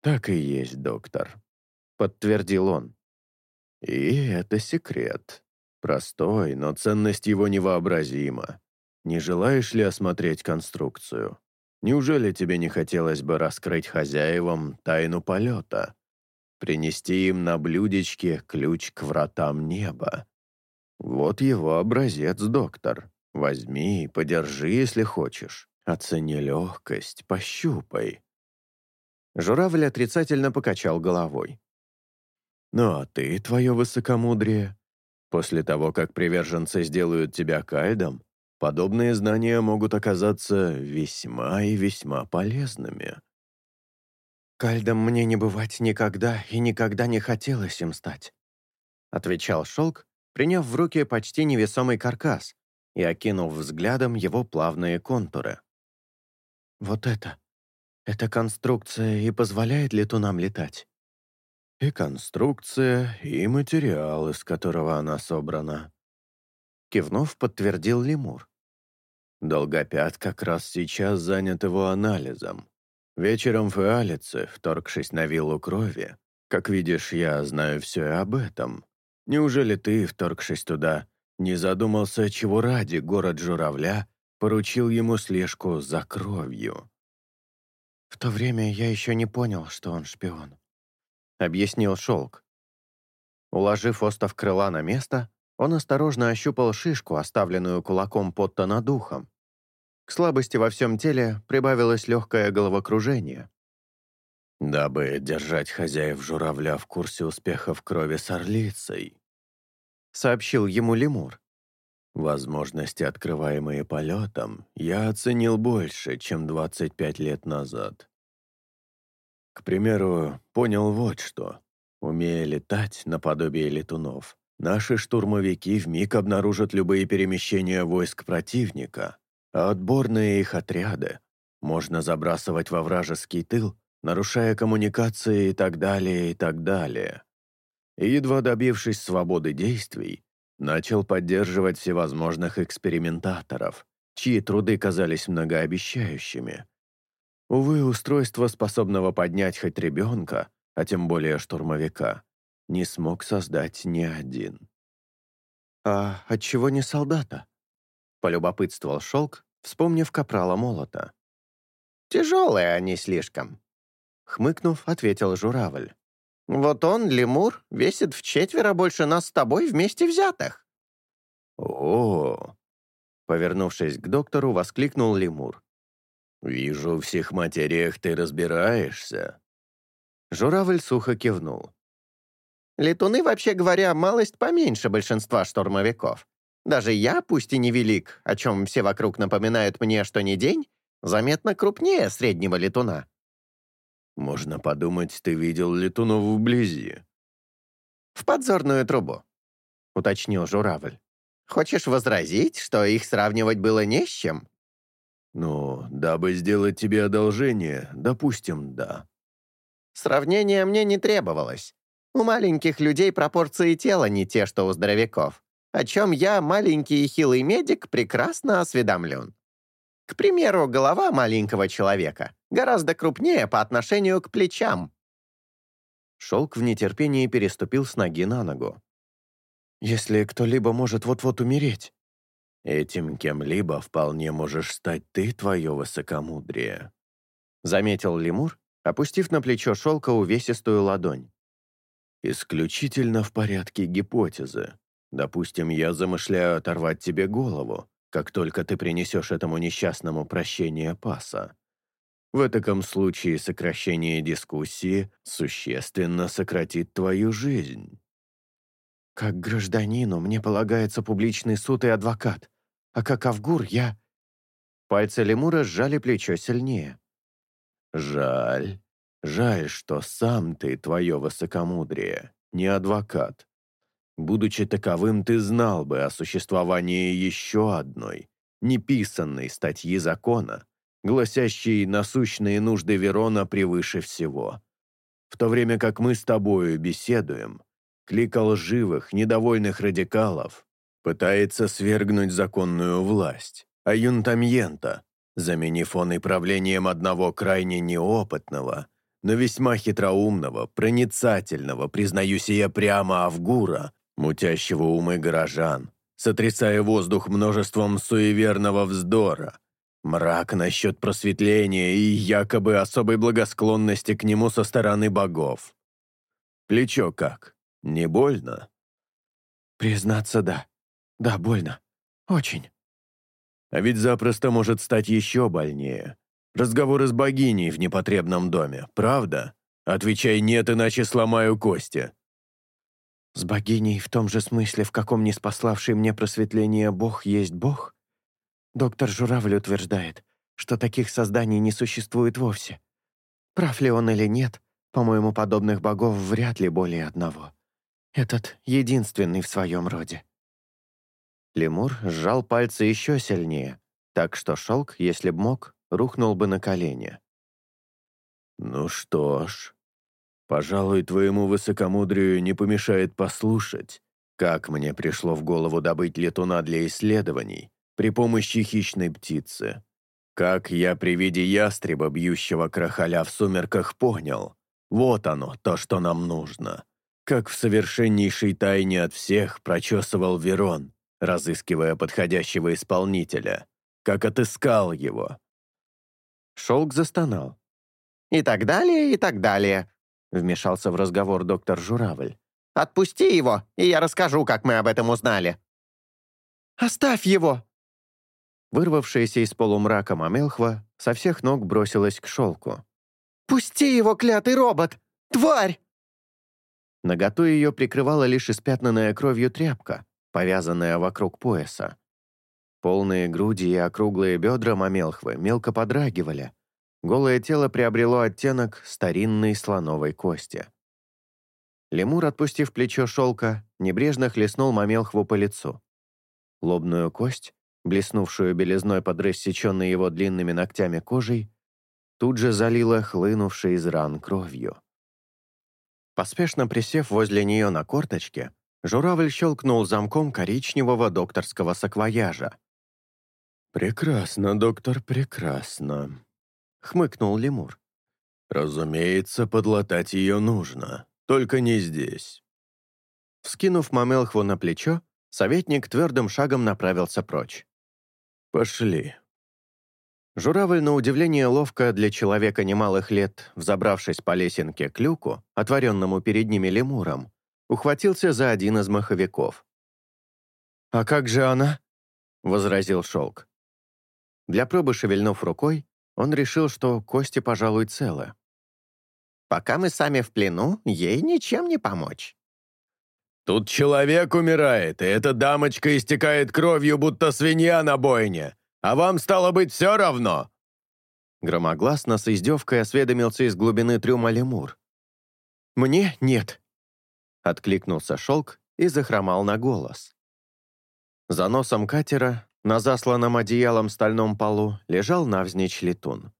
«Так и есть, доктор», — подтвердил он. «И это секрет. Простой, но ценность его невообразима. Не желаешь ли осмотреть конструкцию?» Неужели тебе не хотелось бы раскрыть хозяевам тайну полета? Принести им на блюдечке ключ к вратам неба? Вот его образец, доктор. Возьми, подержи, если хочешь. Оцени легкость, пощупай». Журавль отрицательно покачал головой. «Ну а ты, твое высокомудрие, после того, как приверженцы сделают тебя кайдом, Подобные знания могут оказаться весьма и весьма полезными. «Кальдом мне не бывать никогда и никогда не хотелось им стать», отвечал Шелк, приняв в руки почти невесомый каркас и окинув взглядом его плавные контуры. «Вот это, эта конструкция и позволяет летунам летать?» «И конструкция, и материал, из которого она собрана», Кивнув, подтвердил лемур. Долгопят как раз сейчас занят его анализом. Вечером в Иалице, вторгшись на виллу крови, как видишь, я знаю все и об этом. Неужели ты, вторгшись туда, не задумался, чего ради город Журавля поручил ему слежку за кровью?» «В то время я еще не понял, что он шпион», — объяснил Шелк. Уложив остов крыла на место, он осторожно ощупал шишку, оставленную кулаком Потта над ухом. К слабости во всем теле прибавилось легкое головокружение. «Дабы держать хозяев журавля в курсе успехов крови с орлицей», — сообщил ему лемур. Возможности, открываемые полетом, я оценил больше, чем 25 лет назад. К примеру, понял вот что. Умея летать наподобие летунов, наши штурмовики вмиг обнаружат любые перемещения войск противника, а отборные их отряды можно забрасывать во вражеский тыл, нарушая коммуникации и так далее, и так далее. И едва добившись свободы действий, начал поддерживать всевозможных экспериментаторов, чьи труды казались многообещающими. Увы, устройство, способного поднять хоть ребенка, а тем более штурмовика, не смог создать ни один. «А отчего не солдата?» — полюбопытствовал Шелк, вспомнив капрала молота. «Тяжелые они слишком», — хмыкнув, ответил журавль. Вот он, лемур, весит в четверо больше нас с тобой вместе взятых». «О!» Повернувшись к доктору, воскликнул лемур. «Вижу, в всех материях ты разбираешься». Журавль сухо кивнул. «Летуны, вообще говоря, малость поменьше большинства штурмовиков. Даже я, пусть и не велик, о чем все вокруг напоминают мне, что не день, заметно крупнее среднего летуна. Можно подумать, ты видел летунов вблизи. В подзорную трубу, уточнил журавль. Хочешь возразить, что их сравнивать было не с чем? Ну, дабы сделать тебе одолжение, допустим, да. Сравнение мне не требовалось. У маленьких людей пропорции тела не те, что у здоровяков, о чем я, маленький и хилый медик, прекрасно осведомлен. К примеру, голова маленького человека гораздо крупнее по отношению к плечам. Шелк в нетерпении переступил с ноги на ногу. «Если кто-либо может вот-вот умереть...» «Этим кем-либо вполне можешь стать ты, твое высокомудрие», заметил лемур, опустив на плечо шелка увесистую ладонь. «Исключительно в порядке гипотезы. Допустим, я замышляю оторвать тебе голову, как только ты принесешь этому несчастному прощение паса. В таком случае сокращение дискуссии существенно сократит твою жизнь. Как гражданину мне полагается публичный суд и адвокат, а как Авгур я... Пальцы лемура сжали плечо сильнее. Жаль. Жаль, что сам ты, твое высокомудрие, не адвокат. Будучи таковым, ты знал бы о существовании еще одной, неписанной статьи закона, гласящей насущные нужды Верона превыше всего. В то время как мы с тобою беседуем, клика лживых, недовольных радикалов пытается свергнуть законную власть, а юнтамьента, заменив он и правлением одного крайне неопытного, но весьма хитроумного, проницательного, признаюсь я прямо Авгура, мутящего умы горожан, сотрясая воздух множеством суеверного вздора, мрак насчет просветления и якобы особой благосклонности к нему со стороны богов. Плечо как? Не больно? Признаться, да. Да, больно. Очень. А ведь запросто может стать еще больнее. Разговоры с богиней в непотребном доме, правда? Отвечай «нет», иначе сломаю кости. С богиней в том же смысле, в каком не спаславший мне просветление Бог есть Бог? Доктор Журавль утверждает, что таких созданий не существует вовсе. Прав ли он или нет, по-моему, подобных богов вряд ли более одного. Этот единственный в своем роде. Лемур сжал пальцы еще сильнее, так что шелк, если б мог, рухнул бы на колени. «Ну что ж», Пожалуй, твоему высокомудрию не помешает послушать, как мне пришло в голову добыть летуна для исследований при помощи хищной птицы. Как я при виде ястреба, бьющего крахаля в сумерках, понял. Вот оно, то, что нам нужно. Как в совершеннейшей тайне от всех прочесывал Верон, разыскивая подходящего исполнителя. Как отыскал его. Шелк застонал. «И так далее, и так далее. — вмешался в разговор доктор Журавль. «Отпусти его, и я расскажу, как мы об этом узнали». «Оставь его!» Вырвавшаяся из полумрака Мамелхва со всех ног бросилась к шелку. «Пусти его, клятый робот! Тварь!» Наготу ее прикрывала лишь испятнанная кровью тряпка, повязанная вокруг пояса, Полные груди и округлые бедра мамелхвы мелко подрагивали. Голое тело приобрело оттенок старинной слоновой кости. Лемур, отпустив плечо шелка, небрежно хлестнул мамелхву по лицу. Лобную кость, блеснувшую белизной под рассеченной его длинными ногтями кожей, тут же залила хлынувшей из ран кровью. Поспешно присев возле нее на корточке, журавль щелкнул замком коричневого докторского саквояжа. «Прекрасно, доктор, прекрасно», — хмыкнул лемур. «Разумеется, подлатать ее нужно, только не здесь». Вскинув Мамелхву на плечо, советник твердым шагом направился прочь. «Пошли», Журавль, на удивление ловко для человека немалых лет, взобравшись по лесенке к люку, отворенному перед ними лемуром, ухватился за один из маховиков. «А как же она?» — возразил Шелк. Для пробы шевельнув рукой, он решил, что кости, пожалуй, целы. «Пока мы сами в плену, ей ничем не помочь». «Тут человек умирает, и эта дамочка истекает кровью, будто свинья на бойне. А вам, стало быть, все равно?» Громогласно с издевкой осведомился из глубины трюма лемур. «Мне нет», — откликнулся шелк и захромал на голос. За носом катера, на засланном одеялом стальном полу, лежал навзничь летун.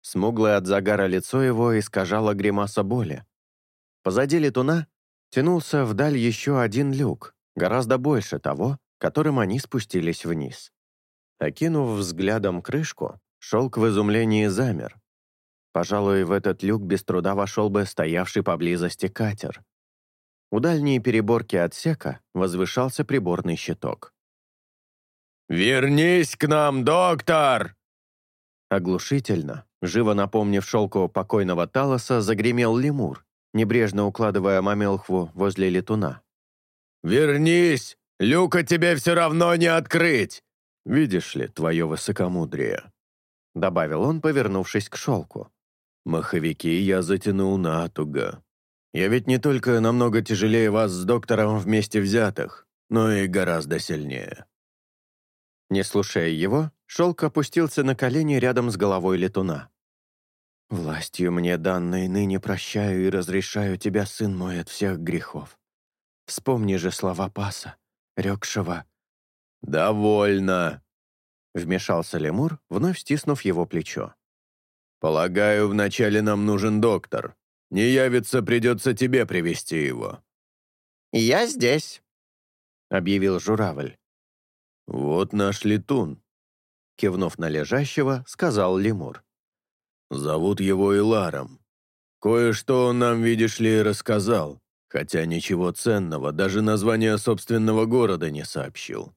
Смуглое от загара лицо его искажало гримаса боли. Позади летуна тянулся вдаль еще один люк, гораздо больше того, которым они спустились вниз. Окинув взглядом крышку, шелк в изумлении замер. Пожалуй, в этот люк без труда вошел бы стоявший поблизости катер. У дальней переборки отсека возвышался приборный щиток. «Вернись к нам, доктор!» Оглушительно, живо напомнив шелку покойного Талоса, загремел лемур, небрежно укладывая мамелхву возле летуна. «Вернись! Люка тебе все равно не открыть! «Видишь ли, твое высокомудрие», — добавил он, повернувшись к шелку. «Маховики я затянул натуго. Я ведь не только намного тяжелее вас с доктором вместе взятых, но и гораздо сильнее». Не слушая его, шелк опустился на колени рядом с головой летуна. «Властью мне данной ныне прощаю и разрешаю тебя, сын мой, от всех грехов. Вспомни же слова Паса, рекшего «Довольно», — вмешался лемур, вновь стиснув его плечо. «Полагаю, вначале нам нужен доктор. Не явится, придется тебе привести его». «Я здесь», — объявил журавль. «Вот наш летун», — кивнув на лежащего, сказал лемур. «Зовут его Иларом. Кое-что он нам, видишь ли, рассказал, хотя ничего ценного, даже название собственного города не сообщил.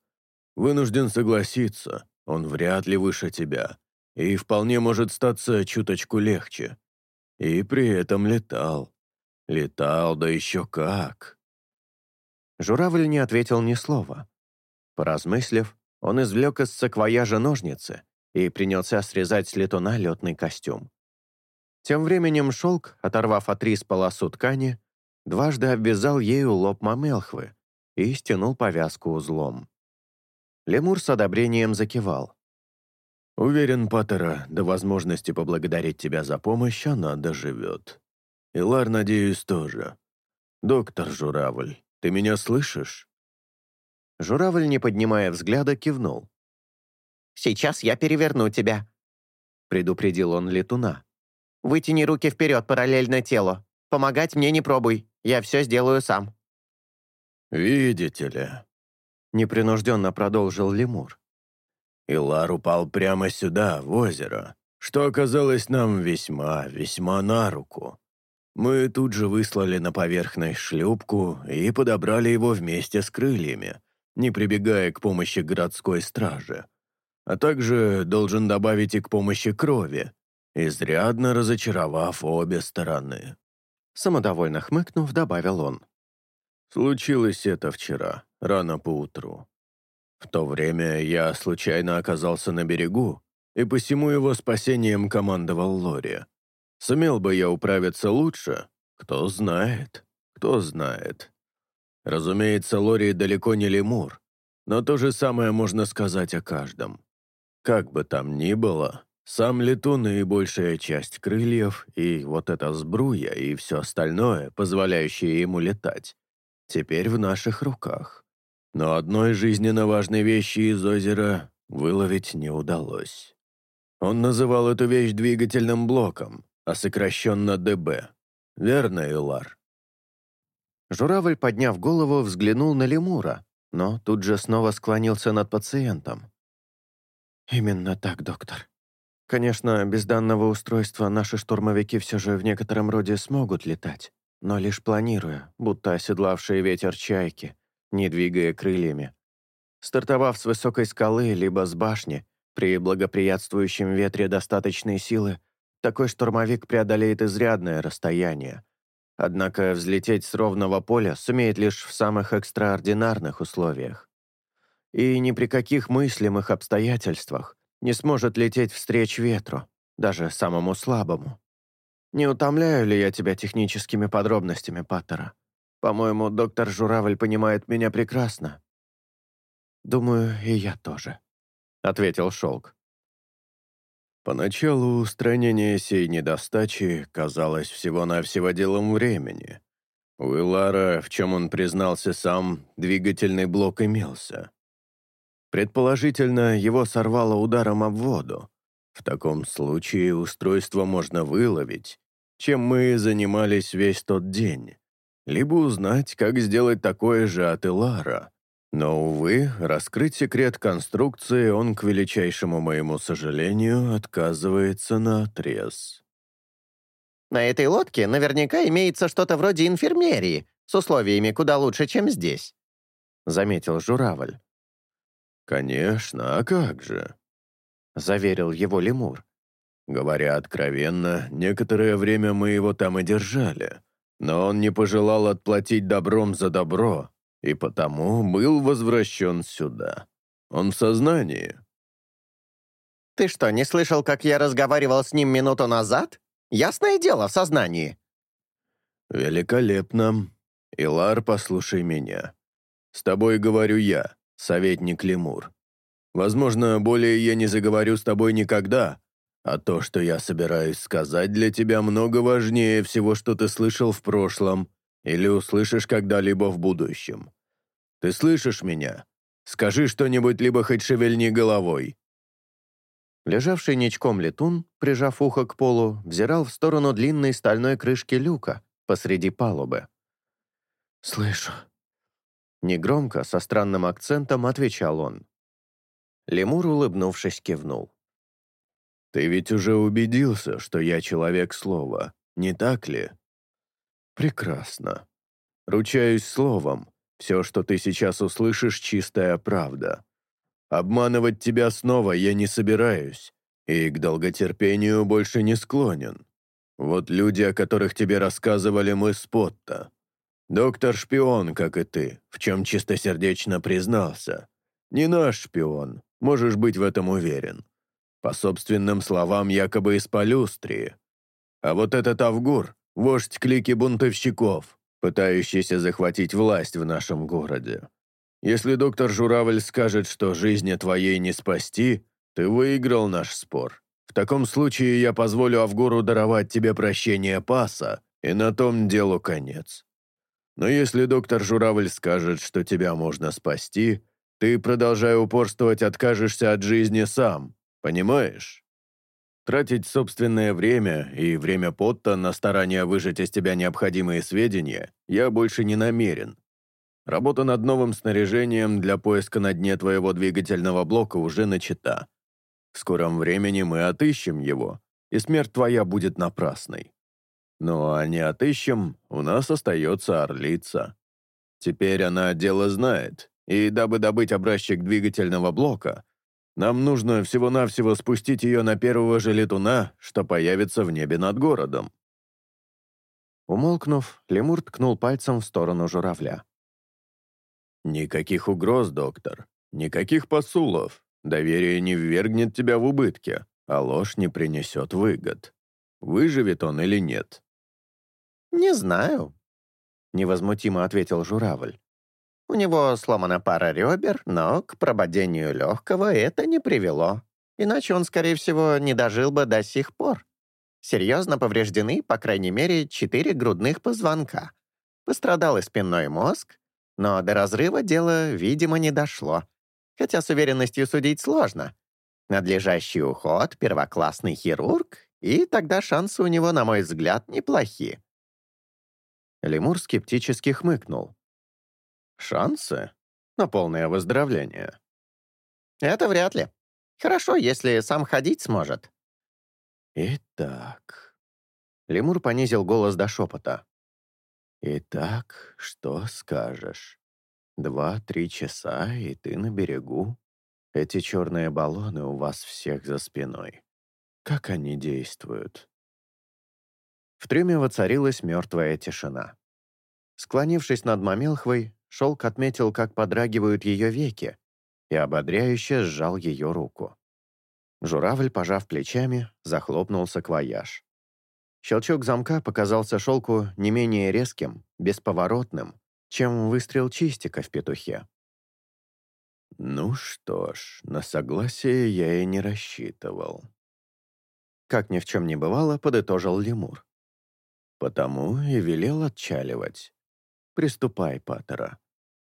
Вынужден согласиться, он вряд ли выше тебя, и вполне может статься чуточку легче. И при этом летал. Летал, да еще как. Журавль не ответил ни слова. Поразмыслив, он извлек из саквояжа ножницы и принялся срезать с летуна летный костюм. Тем временем шелк, оторвав от рис полосу ткани, дважды обвязал ею лоб мамелхвы и стянул повязку узлом. Лемур с одобрением закивал. «Уверен, Паттера, до возможности поблагодарить тебя за помощь она доживет. И Лар, надеюсь, тоже. Доктор Журавль, ты меня слышишь?» Журавль, не поднимая взгляда, кивнул. «Сейчас я переверну тебя», — предупредил он летуна. «Вытяни руки вперед параллельно телу. Помогать мне не пробуй, я все сделаю сам». «Видите ли», непринужденно продолжил лемур. Илар упал прямо сюда, в озеро, что оказалось нам весьма, весьма на руку. Мы тут же выслали на поверхность шлюпку и подобрали его вместе с крыльями, не прибегая к помощи городской стражи. А также должен добавить и к помощи крови, изрядно разочаровав обе стороны. Самодовольно хмыкнув, добавил он. Случилось это вчера, рано поутру. В то время я случайно оказался на берегу, и посему его спасением командовал Лори. Сумел бы я управиться лучше? Кто знает, кто знает. Разумеется, Лори далеко не лемур. но то же самое можно сказать о каждом. Как бы там ни было, сам летун и большая часть крыльев, и вот эта сбруя, и все остальное, позволяющее ему летать, теперь в наших руках. Но одной жизненно важной вещи из озера выловить не удалось. Он называл эту вещь двигательным блоком, а сокращенно ДБ. Верно, Илар? Журавль, подняв голову, взглянул на лемура, но тут же снова склонился над пациентом. «Именно так, доктор. Конечно, без данного устройства наши штурмовики все же в некотором роде смогут летать, но лишь планируя, будто оседлавшие ветер чайки, не двигая крыльями. Стартовав с высокой скалы либо с башни, при благоприятствующем ветре достаточной силы, такой штурмовик преодолеет изрядное расстояние. Однако взлететь с ровного поля сумеет лишь в самых экстраординарных условиях. И ни при каких мыслимых обстоятельствах не сможет лететь встреч ветру, даже самому слабому. Не утомляю ли я тебя техническими подробностями, Паттера? По-моему, доктор Журавль понимает меня прекрасно. Думаю, и я тоже, — ответил Шелк. Поначалу устранение сей недостачи казалось всего-навсего делом времени. У Илара, в чем он признался сам, двигательный блок имелся. Предположительно, его сорвало ударом об воду. В таком случае устройство можно выловить, чем мы занимались весь тот день. Либо узнать, как сделать такое же от Илара. Но, увы, раскрыть секрет конструкции он, к величайшему моему сожалению, отказывается на отрез. На этой лодке наверняка имеется что-то вроде инфермерии, с условиями куда лучше, чем здесь», — заметил журавль. «Конечно, а как же?» — заверил его лемур. Говоря откровенно, некоторое время мы его там и держали, но он не пожелал отплатить добром за добро, и потому был возвращен сюда. Он в сознании. «Ты что, не слышал, как я разговаривал с ним минуту назад? Ясное дело, в сознании». «Великолепно. Илар, послушай меня. С тобой говорю я, советник Лемур. Возможно, более я не заговорю с тобой никогда, а то, что я собираюсь сказать, для тебя много важнее всего, что ты слышал в прошлом или услышишь когда-либо в будущем. Ты слышишь меня? Скажи что-нибудь, либо хоть шевельни головой». Лежавший ничком летун, прижав ухо к полу, взирал в сторону длинной стальной крышки люка посреди палубы. «Слышу», Негромко, со странным акцентом отвечал он. Лемур, улыбнувшись, кивнул. «Ты ведь уже убедился, что я человек слова, не так ли?» «Прекрасно. Ручаюсь словом. Все, что ты сейчас услышишь, чистая правда. Обманывать тебя снова я не собираюсь, и к долготерпению больше не склонен. Вот люди, о которых тебе рассказывали мы с Потта. Доктор-шпион, как и ты, в чем чистосердечно признался. Не наш шпион, можешь быть в этом уверен. По собственным словам, якобы из Полюстрии. А вот этот Авгур — вождь клики бунтовщиков, пытающийся захватить власть в нашем городе. Если доктор Журавль скажет, что жизни твоей не спасти, ты выиграл наш спор. В таком случае я позволю Авгуру даровать тебе прощение паса, и на том делу конец. Но если доктор Журавль скажет, что тебя можно спасти, ты, продолжая упорствовать, откажешься от жизни сам, понимаешь? Тратить собственное время и время Потта на старание выжать из тебя необходимые сведения я больше не намерен. Работа над новым снаряжением для поиска на дне твоего двигательного блока уже начата. В скором времени мы отыщем его, и смерть твоя будет напрасной. Ну а не отыщем, у нас остается орлица. Теперь она дело знает, и дабы добыть образчик двигательного блока, нам нужно всего-навсего спустить ее на первого же летуна, что появится в небе над городом». Умолкнув, лемур ткнул пальцем в сторону журавля. «Никаких угроз, доктор. Никаких посулов. Доверие не ввергнет тебя в убытки, а ложь не принесет выгод. Выживет он или нет?» «Не знаю», — невозмутимо ответил журавль. У него сломана пара ребер, но к прободению легкого это не привело. Иначе он, скорее всего, не дожил бы до сих пор. Серьезно повреждены, по крайней мере, четыре грудных позвонка. Пострадал и спинной мозг, но до разрыва дело, видимо, не дошло. Хотя с уверенностью судить сложно. Надлежащий уход, первоклассный хирург, и тогда шансы у него, на мой взгляд, неплохие. Лемур скептически хмыкнул. «Шансы на полное выздоровление?» «Это вряд ли. Хорошо, если сам ходить сможет». «Итак...» Лемур понизил голос до шепота. «Итак, что скажешь? Два-три часа, и ты на берегу. Эти черные баллоны у вас всех за спиной. Как они действуют?» В трюме воцарилась мертвая тишина. Склонившись над Мамелхвой, Шелк отметил, как подрагивают ее веки, и ободряюще сжал ее руку. Журавль, пожав плечами, захлопнул саквояж. Щелчок замка показался Шелку не менее резким, бесповоротным, чем выстрел чистика в петухе. «Ну что ж, на согласие я и не рассчитывал». Как ни в чем не бывало, подытожил лемур. «Потому и велел отчаливать. Приступай, Паттера.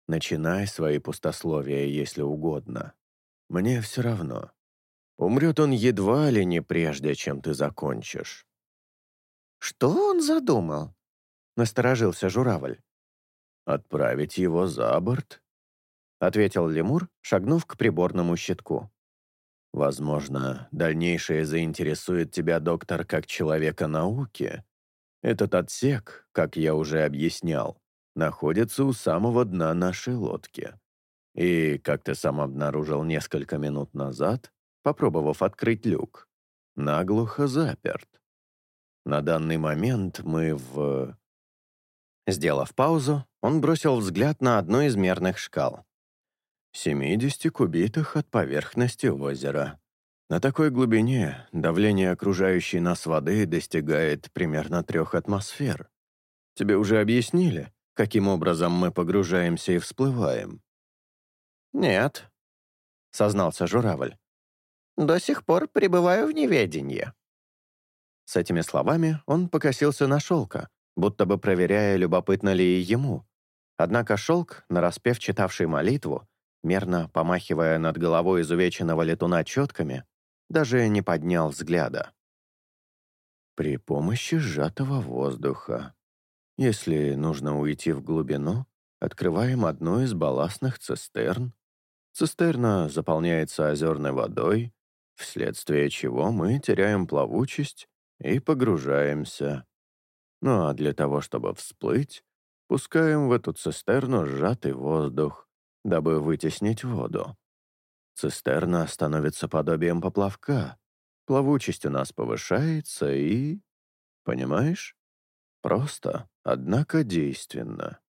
Начинай свои пустословия, если угодно. Мне все равно. Умрет он едва ли не прежде, чем ты закончишь». «Что он задумал?» — насторожился журавль. «Отправить его за борт?» — ответил лемур, шагнув к приборному щитку. «Возможно, дальнейшее заинтересует тебя, доктор, как человека науки. Этот отсек, как я уже объяснял, находится у самого дна нашей лодки. И, как ты сам обнаружил несколько минут назад, попробовав открыть люк, наглухо заперт. На данный момент мы в...» Сделав паузу, он бросил взгляд на одну из мерных шкал. «70 кубитах от поверхности озера. На такой глубине давление окружающей нас воды достигает примерно трех атмосфер. Тебе уже объяснили, каким образом мы погружаемся и всплываем?» «Нет», — сознался журавль. «До сих пор пребываю в неведении». С этими словами он покосился на шелка, будто бы проверяя, любопытно ли и ему. Однако шелк, нараспев читавший молитву, мерно помахивая над головой изувеченного летуна четками, даже не поднял взгляда. «При помощи сжатого воздуха», если нужно уйти в глубину, открываем одну из балластных цистерн. Цистерна заполняется озерной водой, вследствие чего мы теряем плавучесть и погружаемся. Ну а для того, чтобы всплыть, пускаем в эту цистерну сжатый воздух, дабы вытеснить воду. Цистерна становится подобием поплавка. Плавучесть у нас повышается и... Понимаешь? Просто, однако действенно.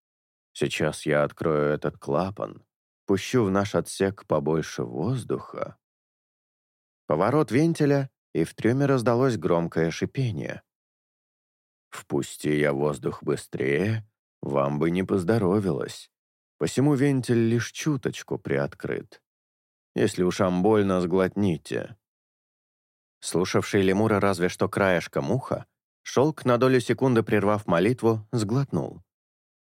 Сейчас я открою этот клапан, пущу в наш отсек побольше воздуха. Поворот вентиля, и в трюме раздалось громкое шипение. «Впусти я воздух быстрее, вам бы не поздоровилось. Посему вентиль лишь чуточку приоткрыт. Если уж вам больно, сглотните». Слушавший лемура разве что краешком уха, Шелк, на долю секунды прервав молитву, сглотнул.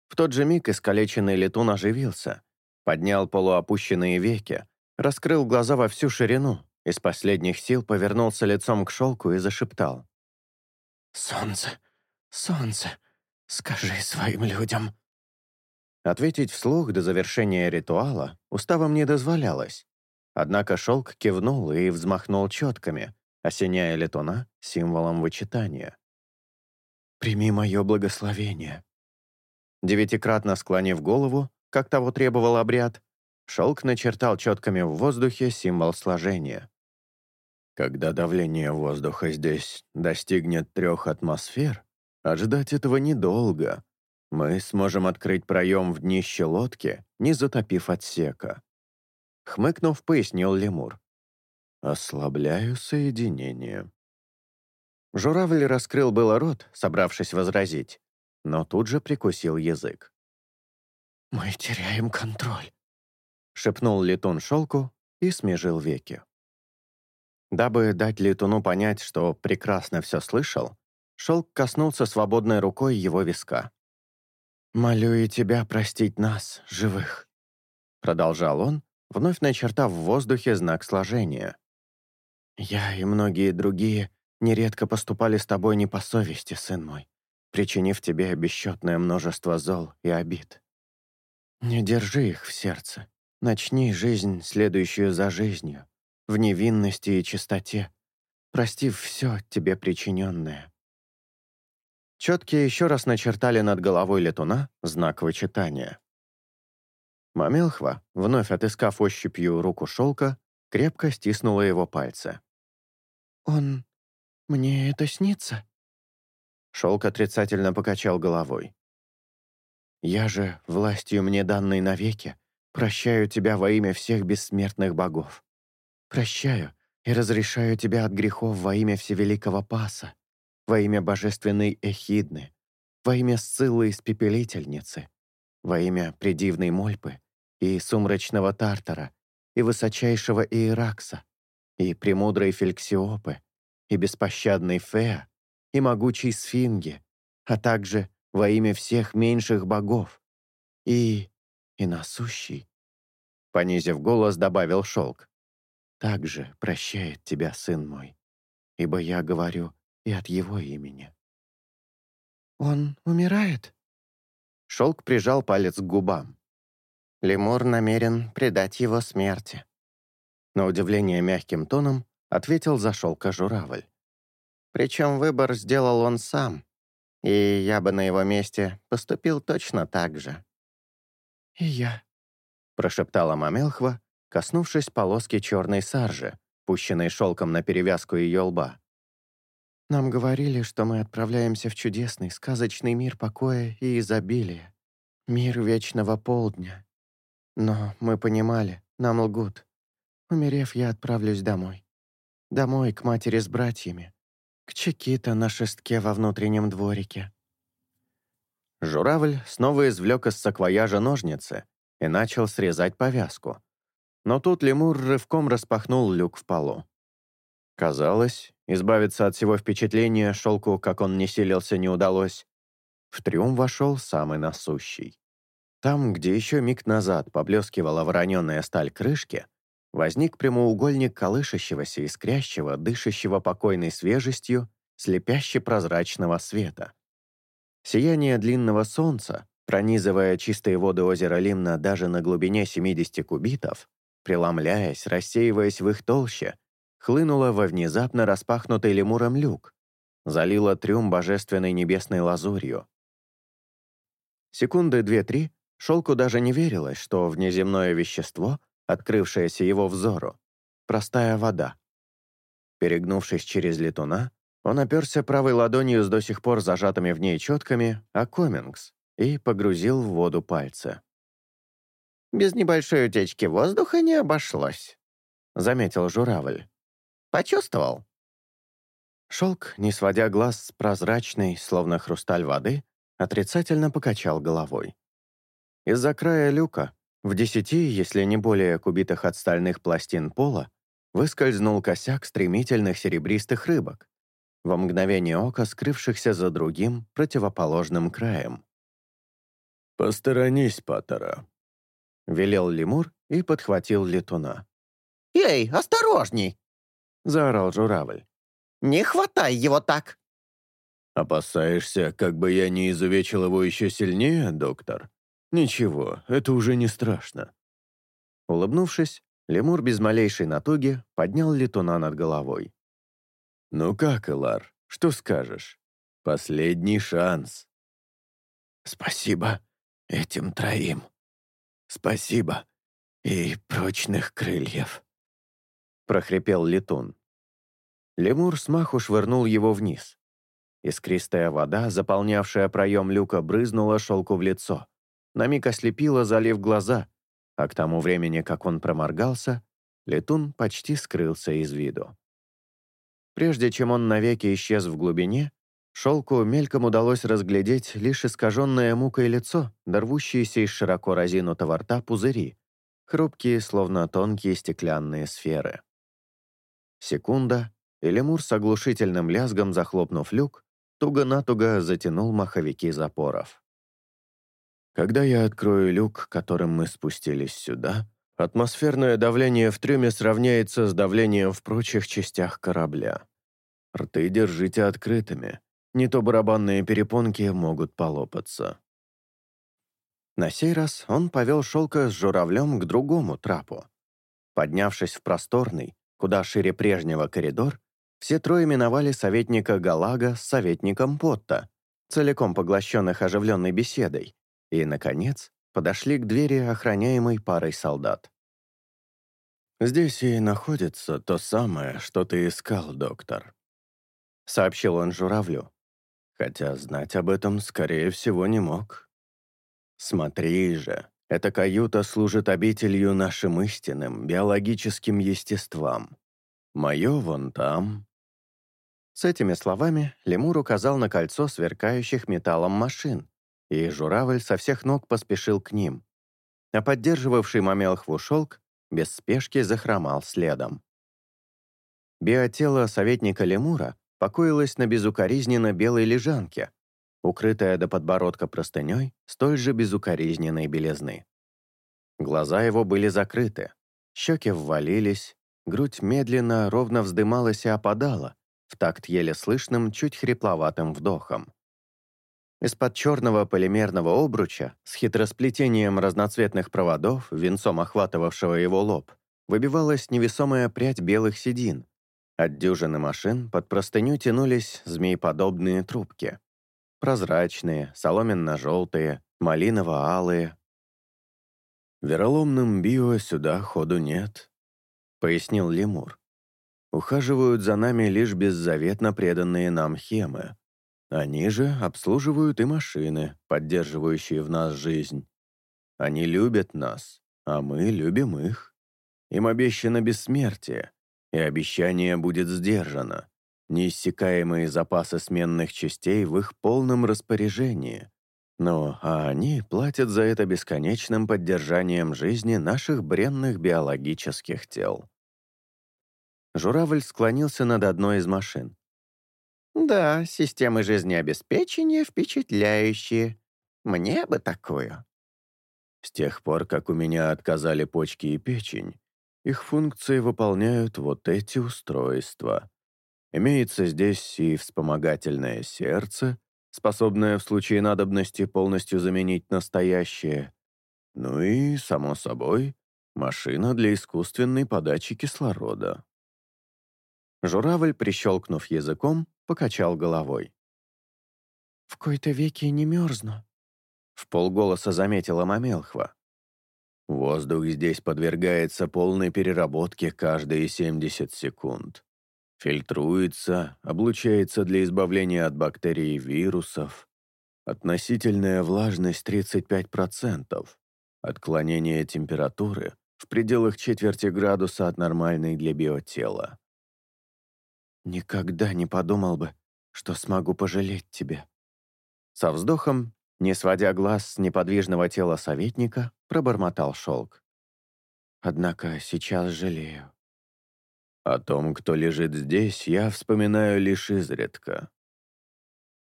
В тот же миг искалеченный летун оживился, поднял полуопущенные веки, раскрыл глаза во всю ширину, из последних сил повернулся лицом к шелку и зашептал. «Солнце, солнце, скажи своим людям». Ответить вслух до завершения ритуала уставом не дозволялось. Однако шелк кивнул и взмахнул четками, осеняя летуна символом вычитания. Прими мое благословение». Девятикратно склонив голову, как того требовал обряд, шелк начертал четками в воздухе символ сложения. Когда давление воздуха здесь достигнет трех атмосфер, ждать этого недолго, мы сможем открыть проем в днище лодки, не затопив отсека. Хмыкнув, пояснил лемур. «Ослабляю соединение». Журавль раскрыл было рот, собравшись возразить, но тут же прикусил язык. «Мы теряем контроль», — шепнул летун шелку и смежил веки. Дабы дать летуну понять, что прекрасно все слышал, шелк коснулся свободной рукой его виска. «Молю и тебя простить нас, живых», — продолжал он, вновь начертав в воздухе знак сложения. «Я и многие другие нередко поступали с тобой не по совести, сын мой, причинив тебе бесчетное множество зол и обид. Не держи их в сердце. Начни жизнь, следующую за жизнью, в невинности и чистоте, простив все тебе причиненное. Четкие еще раз начертали над головой летуна знак вычитания. Мамелхва, вновь отыскав ощупью руку шелка, крепко стиснула его пальцы. «Он... мне это снится?» Шелк отрицательно покачал головой. «Я же, властью мне данной навеки, прощаю тебя во имя всех бессмертных богов. Прощаю и разрешаю тебя от грехов во имя Всевеликого Паса, во имя Божественной Эхидны, во имя Сциллы Испепелительницы, во имя Предивной Мольпы и Сумрачного Тартара, и Высочайшего Иеракса, и Премудрой Фельксиопы, и Беспощадной Феа, и Могучей Сфинги, а также во имя всех меньших богов, и... и насущий. Понизив голос, добавил шелк также прощает тебя, сын мой, ибо я говорю и от его имени». «Он умирает?» Шелк прижал палец к губам. Лемур намерен предать его смерти. На удивление мягким тоном ответил за шелка журавль. Причем выбор сделал он сам, и я бы на его месте поступил точно так же. «И я», — прошептала Мамелхва, коснувшись полоски черной саржи, пущенной шелком на перевязку ее лба. «Нам говорили, что мы отправляемся в чудесный, сказочный мир покоя и изобилия, мир вечного полдня. Но мы понимали, нам лгут. Умерев, я отправлюсь домой. Домой, к матери с братьями, к Чекита на шестке во внутреннем дворике». Журавль снова извлек из саквояжа ножницы и начал срезать повязку, но тут лемур рывком распахнул люк в полу. Казалось, избавиться от всего впечатления шелку, как он не силился, не удалось. В трюм вошел самый насущий. Там, где еще миг назад поблескивала вороненная сталь крышки, возник прямоугольник колышащегося, искрящего, дышащего покойной свежестью, слепяще прозрачного света. Сияние длинного солнца, пронизывая чистые воды озера Лимна даже на глубине 70 кубитов, преломляясь, рассеиваясь в их толще, хлынула во внезапно распахнутый лемуром люк, залила трюм божественной небесной лазурью. Секунды две-три Шелку даже не верилось, что внеземное вещество, открывшееся его взору, простая вода. Перегнувшись через летуна, он оперся правой ладонью с до сих пор зажатыми в ней четками о комингс и погрузил в воду пальцы. Без небольшой утечки воздуха не обошлось», — заметил журавль. «Почувствовал?» Шелк, не сводя глаз с прозрачной, словно хрусталь воды, отрицательно покачал головой. Из-за края люка, в десяти, если не более кубитах от стальных пластин пола, выскользнул косяк стремительных серебристых рыбок, во мгновение ока скрывшихся за другим, противоположным краем. «Посторонись, Паттера», — велел лемур и подхватил летуна. «Эй, осторожней!» — заорал журавль. «Не хватай его так!» «Опасаешься, как бы я не изувечил его еще сильнее, доктор? Ничего, это уже не страшно». Улыбнувшись, лемур без малейшей натуги поднял летуна над головой. «Ну как, Элар, что скажешь? Последний шанс». «Спасибо этим троим», «Спасибо. И прочных крыльев», — прохрипел летун. Лемур смаху швырнул его вниз. Искристая вода, заполнявшая проем люка, брызнула шелку в лицо. На миг ослепила, залив глаза, а к тому времени, как он проморгался, летун почти скрылся из виду. Прежде чем он навеки исчез в глубине, Шелку мельком удалось разглядеть лишь искаженное мукой лицо, дорвущиеся из широко разинутого рта пузыри, хрупкие, словно тонкие стеклянные сферы. Секунда, и лемур с оглушительным лязгом, захлопнув люк, туго-натуго затянул маховики запоров. Когда я открою люк, которым мы спустились сюда, атмосферное давление в трюме сравняется с давлением в прочих частях корабля. Рты держите открытыми, не то барабанные перепонки могут полопаться. На сей раз он повел шелка с журавлем к другому трапу. Поднявшись в просторный, куда шире прежнего коридор, все трое миновали советника Галага с советником Потта, целиком поглощенных оживленной беседой, и, наконец, подошли к двери, охраняемой парой солдат. «Здесь и находится то самое, что ты искал, доктор», — сообщил он журавлю, хотя знать об этом, скорее всего, не мог. «Смотри же, эта каюта служит обителью нашим истинным, биологическим естествам. Мое вон там, с этими словами лемур указал на кольцо сверкающих металлом машин, и журавль со всех ног поспешил к ним. А поддерживавший мамелхву шелк без спешки захромал следом. Биотело советника лемура покоилось на безукоризненно белой лежанке, укрытая до подбородка простыней столь же безукоризненной белизны. Глаза его были закрыты, щеки ввалились, грудь медленно, ровно вздымалась и опадала, в такт еле слышным, чуть хрипловатым вдохом. Из-под черного полимерного обруча с хитросплетением разноцветных проводов, венцом охватывавшего его лоб, выбивалась невесомая прядь белых седин. От дюжины машин под простыню тянулись змееподобные трубки. Прозрачные, соломенно-желтые, малиново-алые. «Вероломным био сюда ходу нет», — пояснил лемур. Ухаживают за нами лишь беззаветно преданные нам хемы. Они же обслуживают и машины, поддерживающие в нас жизнь. Они любят нас, а мы любим их. Им обещано бессмертие, и обещание будет сдержано. Неиссякаемые запасы сменных частей в их полном распоряжении. Но а они платят за это бесконечным поддержанием жизни наших бренных биологических тел. Журавль склонился над одной из машин. «Да, системы жизнеобеспечения впечатляющие. Мне бы такую». С тех пор, как у меня отказали почки и печень, их функции выполняют вот эти устройства. Имеется здесь и вспомогательное сердце, способное в случае надобности полностью заменить настоящее, ну и, само собой, машина для искусственной подачи кислорода. Журавль, прищелкнув языком, покачал головой. «В кои-то веки не мерзну», — в полголоса заметила Мамелхва. «Воздух здесь подвергается полной переработке каждые 70 секунд. Фильтруется, облучается для избавления от бактерий и вирусов. Относительная влажность 35%. Отклонение температуры в пределах четверти градуса от нормальной для биотела. Никогда не подумал бы, что смогу пожалеть тебя». Со вздохом, не сводя глаз с неподвижного тела советника, пробормотал шелк. «Однако сейчас жалею». «О том, кто лежит здесь, я вспоминаю лишь изредка».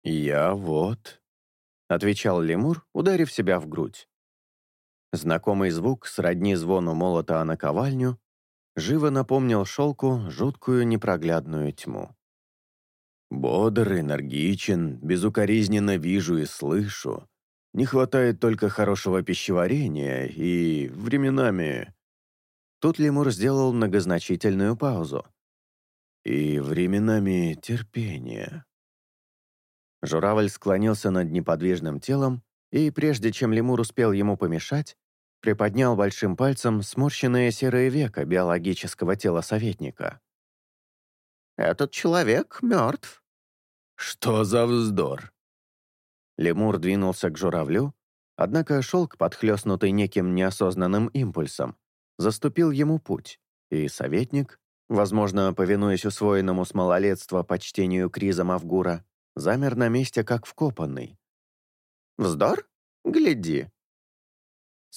«Я вот», — отвечал лемур, ударив себя в грудь. Знакомый звук, сродни звону молота о наковальню, живо напомнил шелку жуткую непроглядную тьму. Бодр, энергичен, безукоризненно вижу и слышу. Не хватает только хорошего пищеварения и, временами... Тут лемур сделал многозначительную паузу. И временами терпения. Журавль склонился над неподвижным телом, и прежде чем лемур успел ему помешать, приподнял большим пальцем сморщенное серое веко биологического тела советника. «Этот человек мертв». «Что за вздор?» Лемур двинулся к журавлю, однако шелк, подхлестнутый неким неосознанным импульсом, заступил ему путь, и советник, возможно, повинуясь усвоенному с малолетства почтению Криза Мавгура, замер на месте, как вкопанный. «Вздор? Гляди!»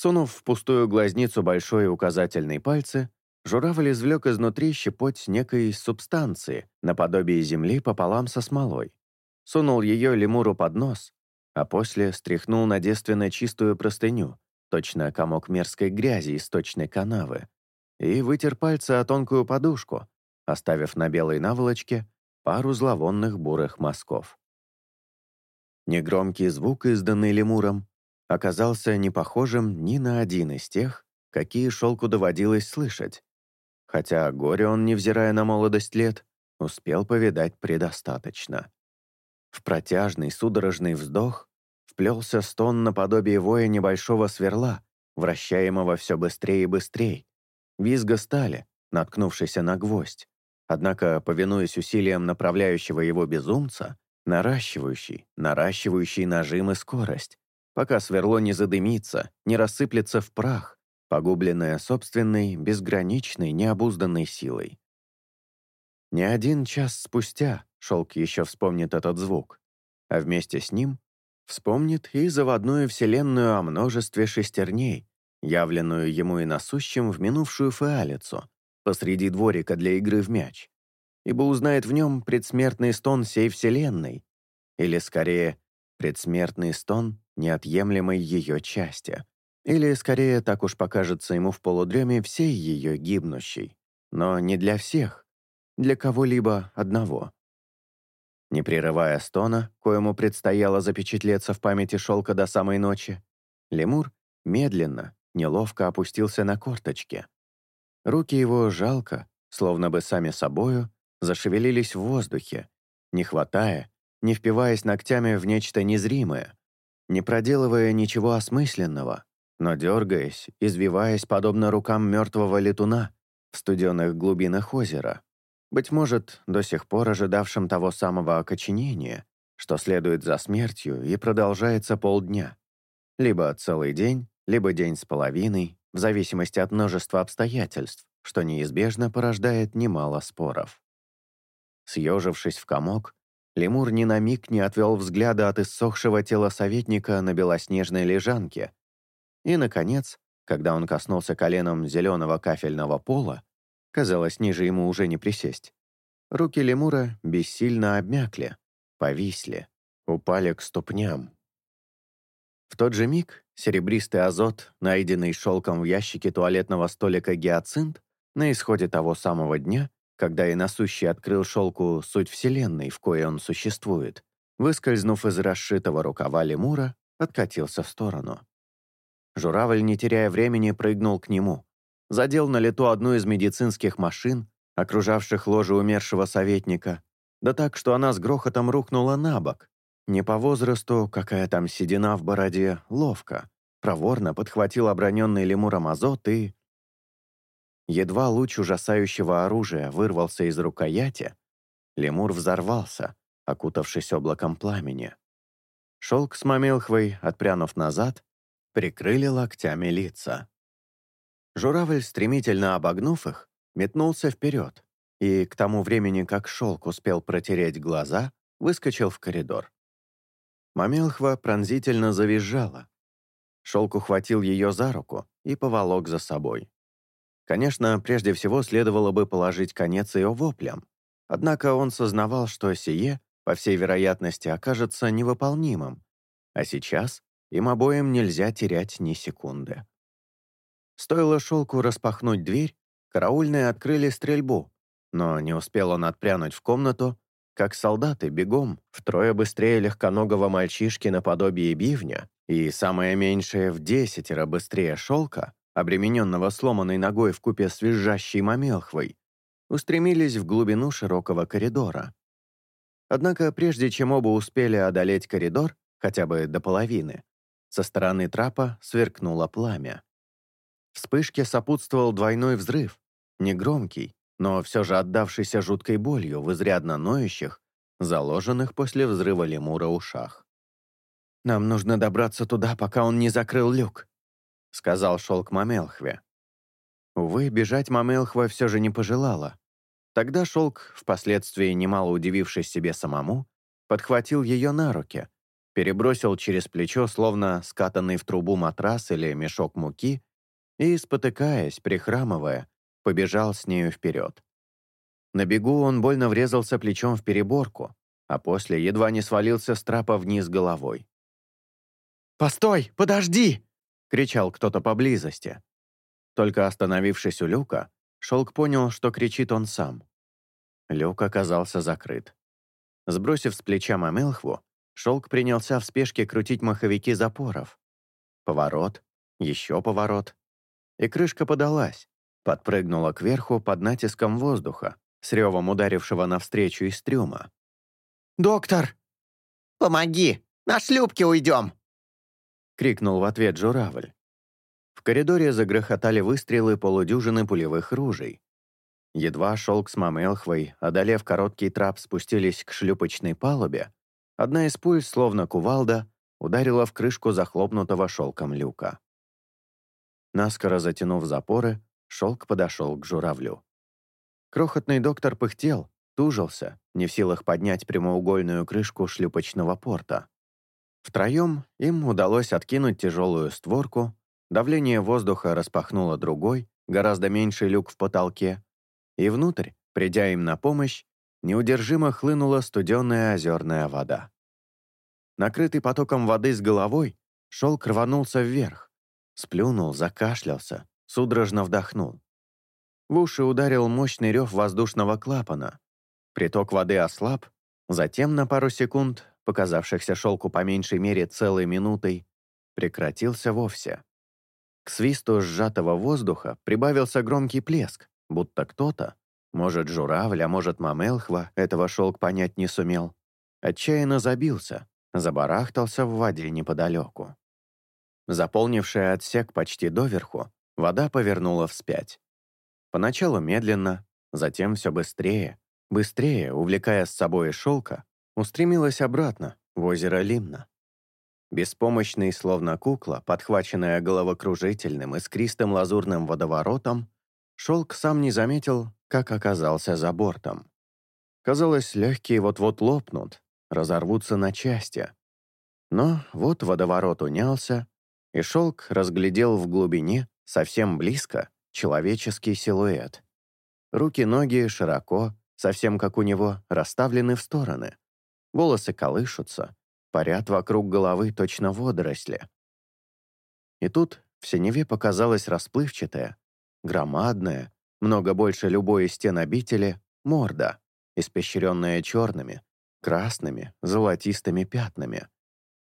Сунув в пустую глазницу большой указательный пальцы, журавль извлек изнутри щепоть некой субстанции, наподобие земли пополам со смолой. Сунул ее лемуру под нос, а после стряхнул на девственно чистую простыню, точно комок мерзкой грязи из точной канавы, и вытер пальцы о тонкую подушку, оставив на белой наволочке пару зловонных бурых мазков. Негромкий звук, изданный лемуром, оказался не похожим ни на один из тех, какие шелку доводилось слышать, хотя горе он, невзирая на молодость лет, успел повидать предостаточно. В протяжный судорожный вздох вплелся стон наподобие воя небольшого сверла, вращаемого все быстрее и быстрее, визга стали, наткнувшийся на гвоздь, однако, повинуясь усилиям направляющего его безумца, наращивающий, наращивающий нажим и скорость, пока сверло не задымится, не рассыплется в прах, погубленное собственной, безграничной, необузданной силой. Не один час спустя шелк еще вспомнит этот звук, а вместе с ним вспомнит и заводную вселенную о множестве шестерней, явленную ему и насущим в минувшую фиалицу, посреди дворика для игры в мяч, ибо узнает в нем предсмертный стон сей вселенной, или, скорее, предсмертный стон неотъемлемой ее части, или, скорее, так уж покажется ему в полудреме всей ее гибнущей, но не для всех, для кого-либо одного. Не прерывая стона, коему предстояло запечатлеться в памяти шелка до самой ночи, лемур медленно, неловко опустился на корточки. Руки его жалко, словно бы сами собою, зашевелились в воздухе, не хватая, не впиваясь ногтями в нечто незримое, не проделывая ничего осмысленного, но дергаясь, извиваясь подобно рукам мертвого летуна в студенных глубинах озера, быть может, до сих пор ожидавшим того самого окоченения, что следует за смертью и продолжается полдня, либо целый день, либо день с половиной, в зависимости от множества обстоятельств, что неизбежно порождает немало споров. Съежившись в комок, лемур ни на миг не отвел взгляда от иссохшего тела советника на белоснежной лежанке. И, наконец, когда он коснулся коленом зеленого кафельного пола, казалось, ниже ему уже не присесть, руки лемура бессильно обмякли, повисли, упали к ступням. В тот же миг серебристый азот, найденный шелком в ящике туалетного столика гиацинт, на исходе того самого дня, когда и насущий открыл шелку суть Вселенной, в коей он существует, выскользнув из расшитого рукава лемура, откатился в сторону. Журавль, не теряя времени, прыгнул к нему, задел на лету одну из медицинских машин, окружавших ложе умершего советника, да так, что она с грохотом рухнула на бок, не по возрасту, какая там седина в бороде, ловко. Проворно подхватил оброненный лемуром азот и... Едва луч ужасающего оружия вырвался из рукояти, лемур взорвался, окутавшись облаком пламени. Шелк с мамилхвой, отпрянув назад, прикрыли локтями лица. Журавль, стремительно обогнув их, метнулся вперед, и к тому времени, как шелк успел протереть глаза, выскочил в коридор. Мамелхва пронзительно завизжала. Шелк ухватил ее за руку и поволок за собой. Конечно, прежде всего следовало бы положить конец ее воплям, однако он сознавал, что сие, по всей вероятности, окажется невыполнимым, а сейчас им обоим нельзя терять ни секунды. Стоило шелку распахнуть дверь, караульные открыли стрельбу, но не успел он отпрянуть в комнату, как солдаты бегом, втрое быстрее легконогого мальчишки наподобие бивня и самое меньшее в десятеро быстрее шелка, обремененного сломанной ногой в купе с визжащей мамелхвой, устремились в глубину широкого коридора. Однако прежде чем оба успели одолеть коридор, хотя бы до половины, со стороны трапа сверкнуло пламя. Вспышке сопутствовал двойной взрыв, негромкий, но все же отдавшийся жуткой болью в изрядно ноющих, заложенных после взрыва лемура ушах. «Нам нужно добраться туда, пока он не закрыл люк», — сказал Шелк Мамелхве. Увы, бежать Мамелхва все же не пожелала. Тогда Шелк, впоследствии немало удивившись себе самому, подхватил ее на руки, перебросил через плечо, словно скатанный в трубу матрас или мешок муки, и, спотыкаясь, прихрамывая, побежал с нею вперед. На бегу он больно врезался плечом в переборку, а после едва не свалился с трапа вниз головой. «Постой! Подожди!» — кричал кто-то поблизости. Только остановившись у люка, Шелк понял, что кричит он сам. Люк оказался закрыт. Сбросив с плеча Мамелхву, Шелк принялся в спешке крутить маховики запоров. Поворот, еще поворот. И крышка подалась, подпрыгнула кверху под натиском воздуха, с ревом ударившего навстречу из трюма. «Доктор!» «Помоги! На шлюпке уйдем!» — крикнул в ответ журавль. В коридоре загрохотали выстрелы полудюжины пулевых ружей. Едва шелк с Мамелхвой, одолев короткий трап, спустились к шлюпочной палубе, одна из пуль, словно кувалда, ударила в крышку захлопнутого шелком люка. Наскоро затянув запоры, шелк подошел к журавлю. Крохотный доктор пыхтел, тужился, не в силах поднять прямоугольную крышку шлюпочного порта. Втроем им удалось откинуть тяжелую створку, давление воздуха распахнуло другой, гораздо меньший люк в потолке, и внутрь, придя им на помощь, неудержимо хлынула студеная озерная вода. Накрытый потоком воды с головой, шелк рванулся вверх, сплюнул, закашлялся, судорожно вдохнул. В уши ударил мощный рев воздушного клапана. Приток воды ослаб, затем на пару секунд, показавшихся шелку по меньшей мере целой минутой, прекратился вовсе. К свисту сжатого воздуха прибавился громкий плеск, будто кто-то, может, журавль, а может, мамелхва, этого шелк понять не сумел, отчаянно забился, забарахтался в воде неподалеку. Заполнившая отсек почти доверху, вода повернула вспять. Поначалу медленно, затем все быстрее, быстрее, увлекая с собой шелка, устремилась обратно, в озеро Лимна. Беспомощный, словно кукла, подхваченная головокружительным искристым лазурным водоворотом, Шелк сам не заметил, как оказался за бортом. Казалось, легкие вот-вот лопнут, разорвутся на части. Но вот водоворот унялся, и шелк разглядел в глубине, совсем близко, человеческий силуэт. Руки-ноги широко, совсем как у него, расставлены в стороны. Волосы колышутся, парят вокруг головы точно водоросли. И тут в синеве показалась расплывчатая, Громадная, много больше любой из стен обители, морда, испещренная черными, красными, золотистыми пятнами.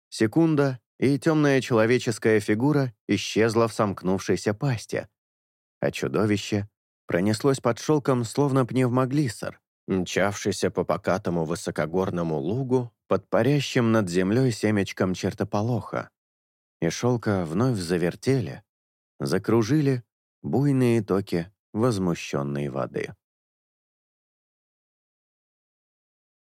Секунда, и темная человеческая фигура исчезла в сомкнувшейся пасти, а чудовище пронеслось под шелком, словно пневмоглиссер, мчавшийся по покатому высокогорному лугу под парящим над землей семечком чертополоха. И шелка вновь завертели, закружили, буйные токи возмущенной воды.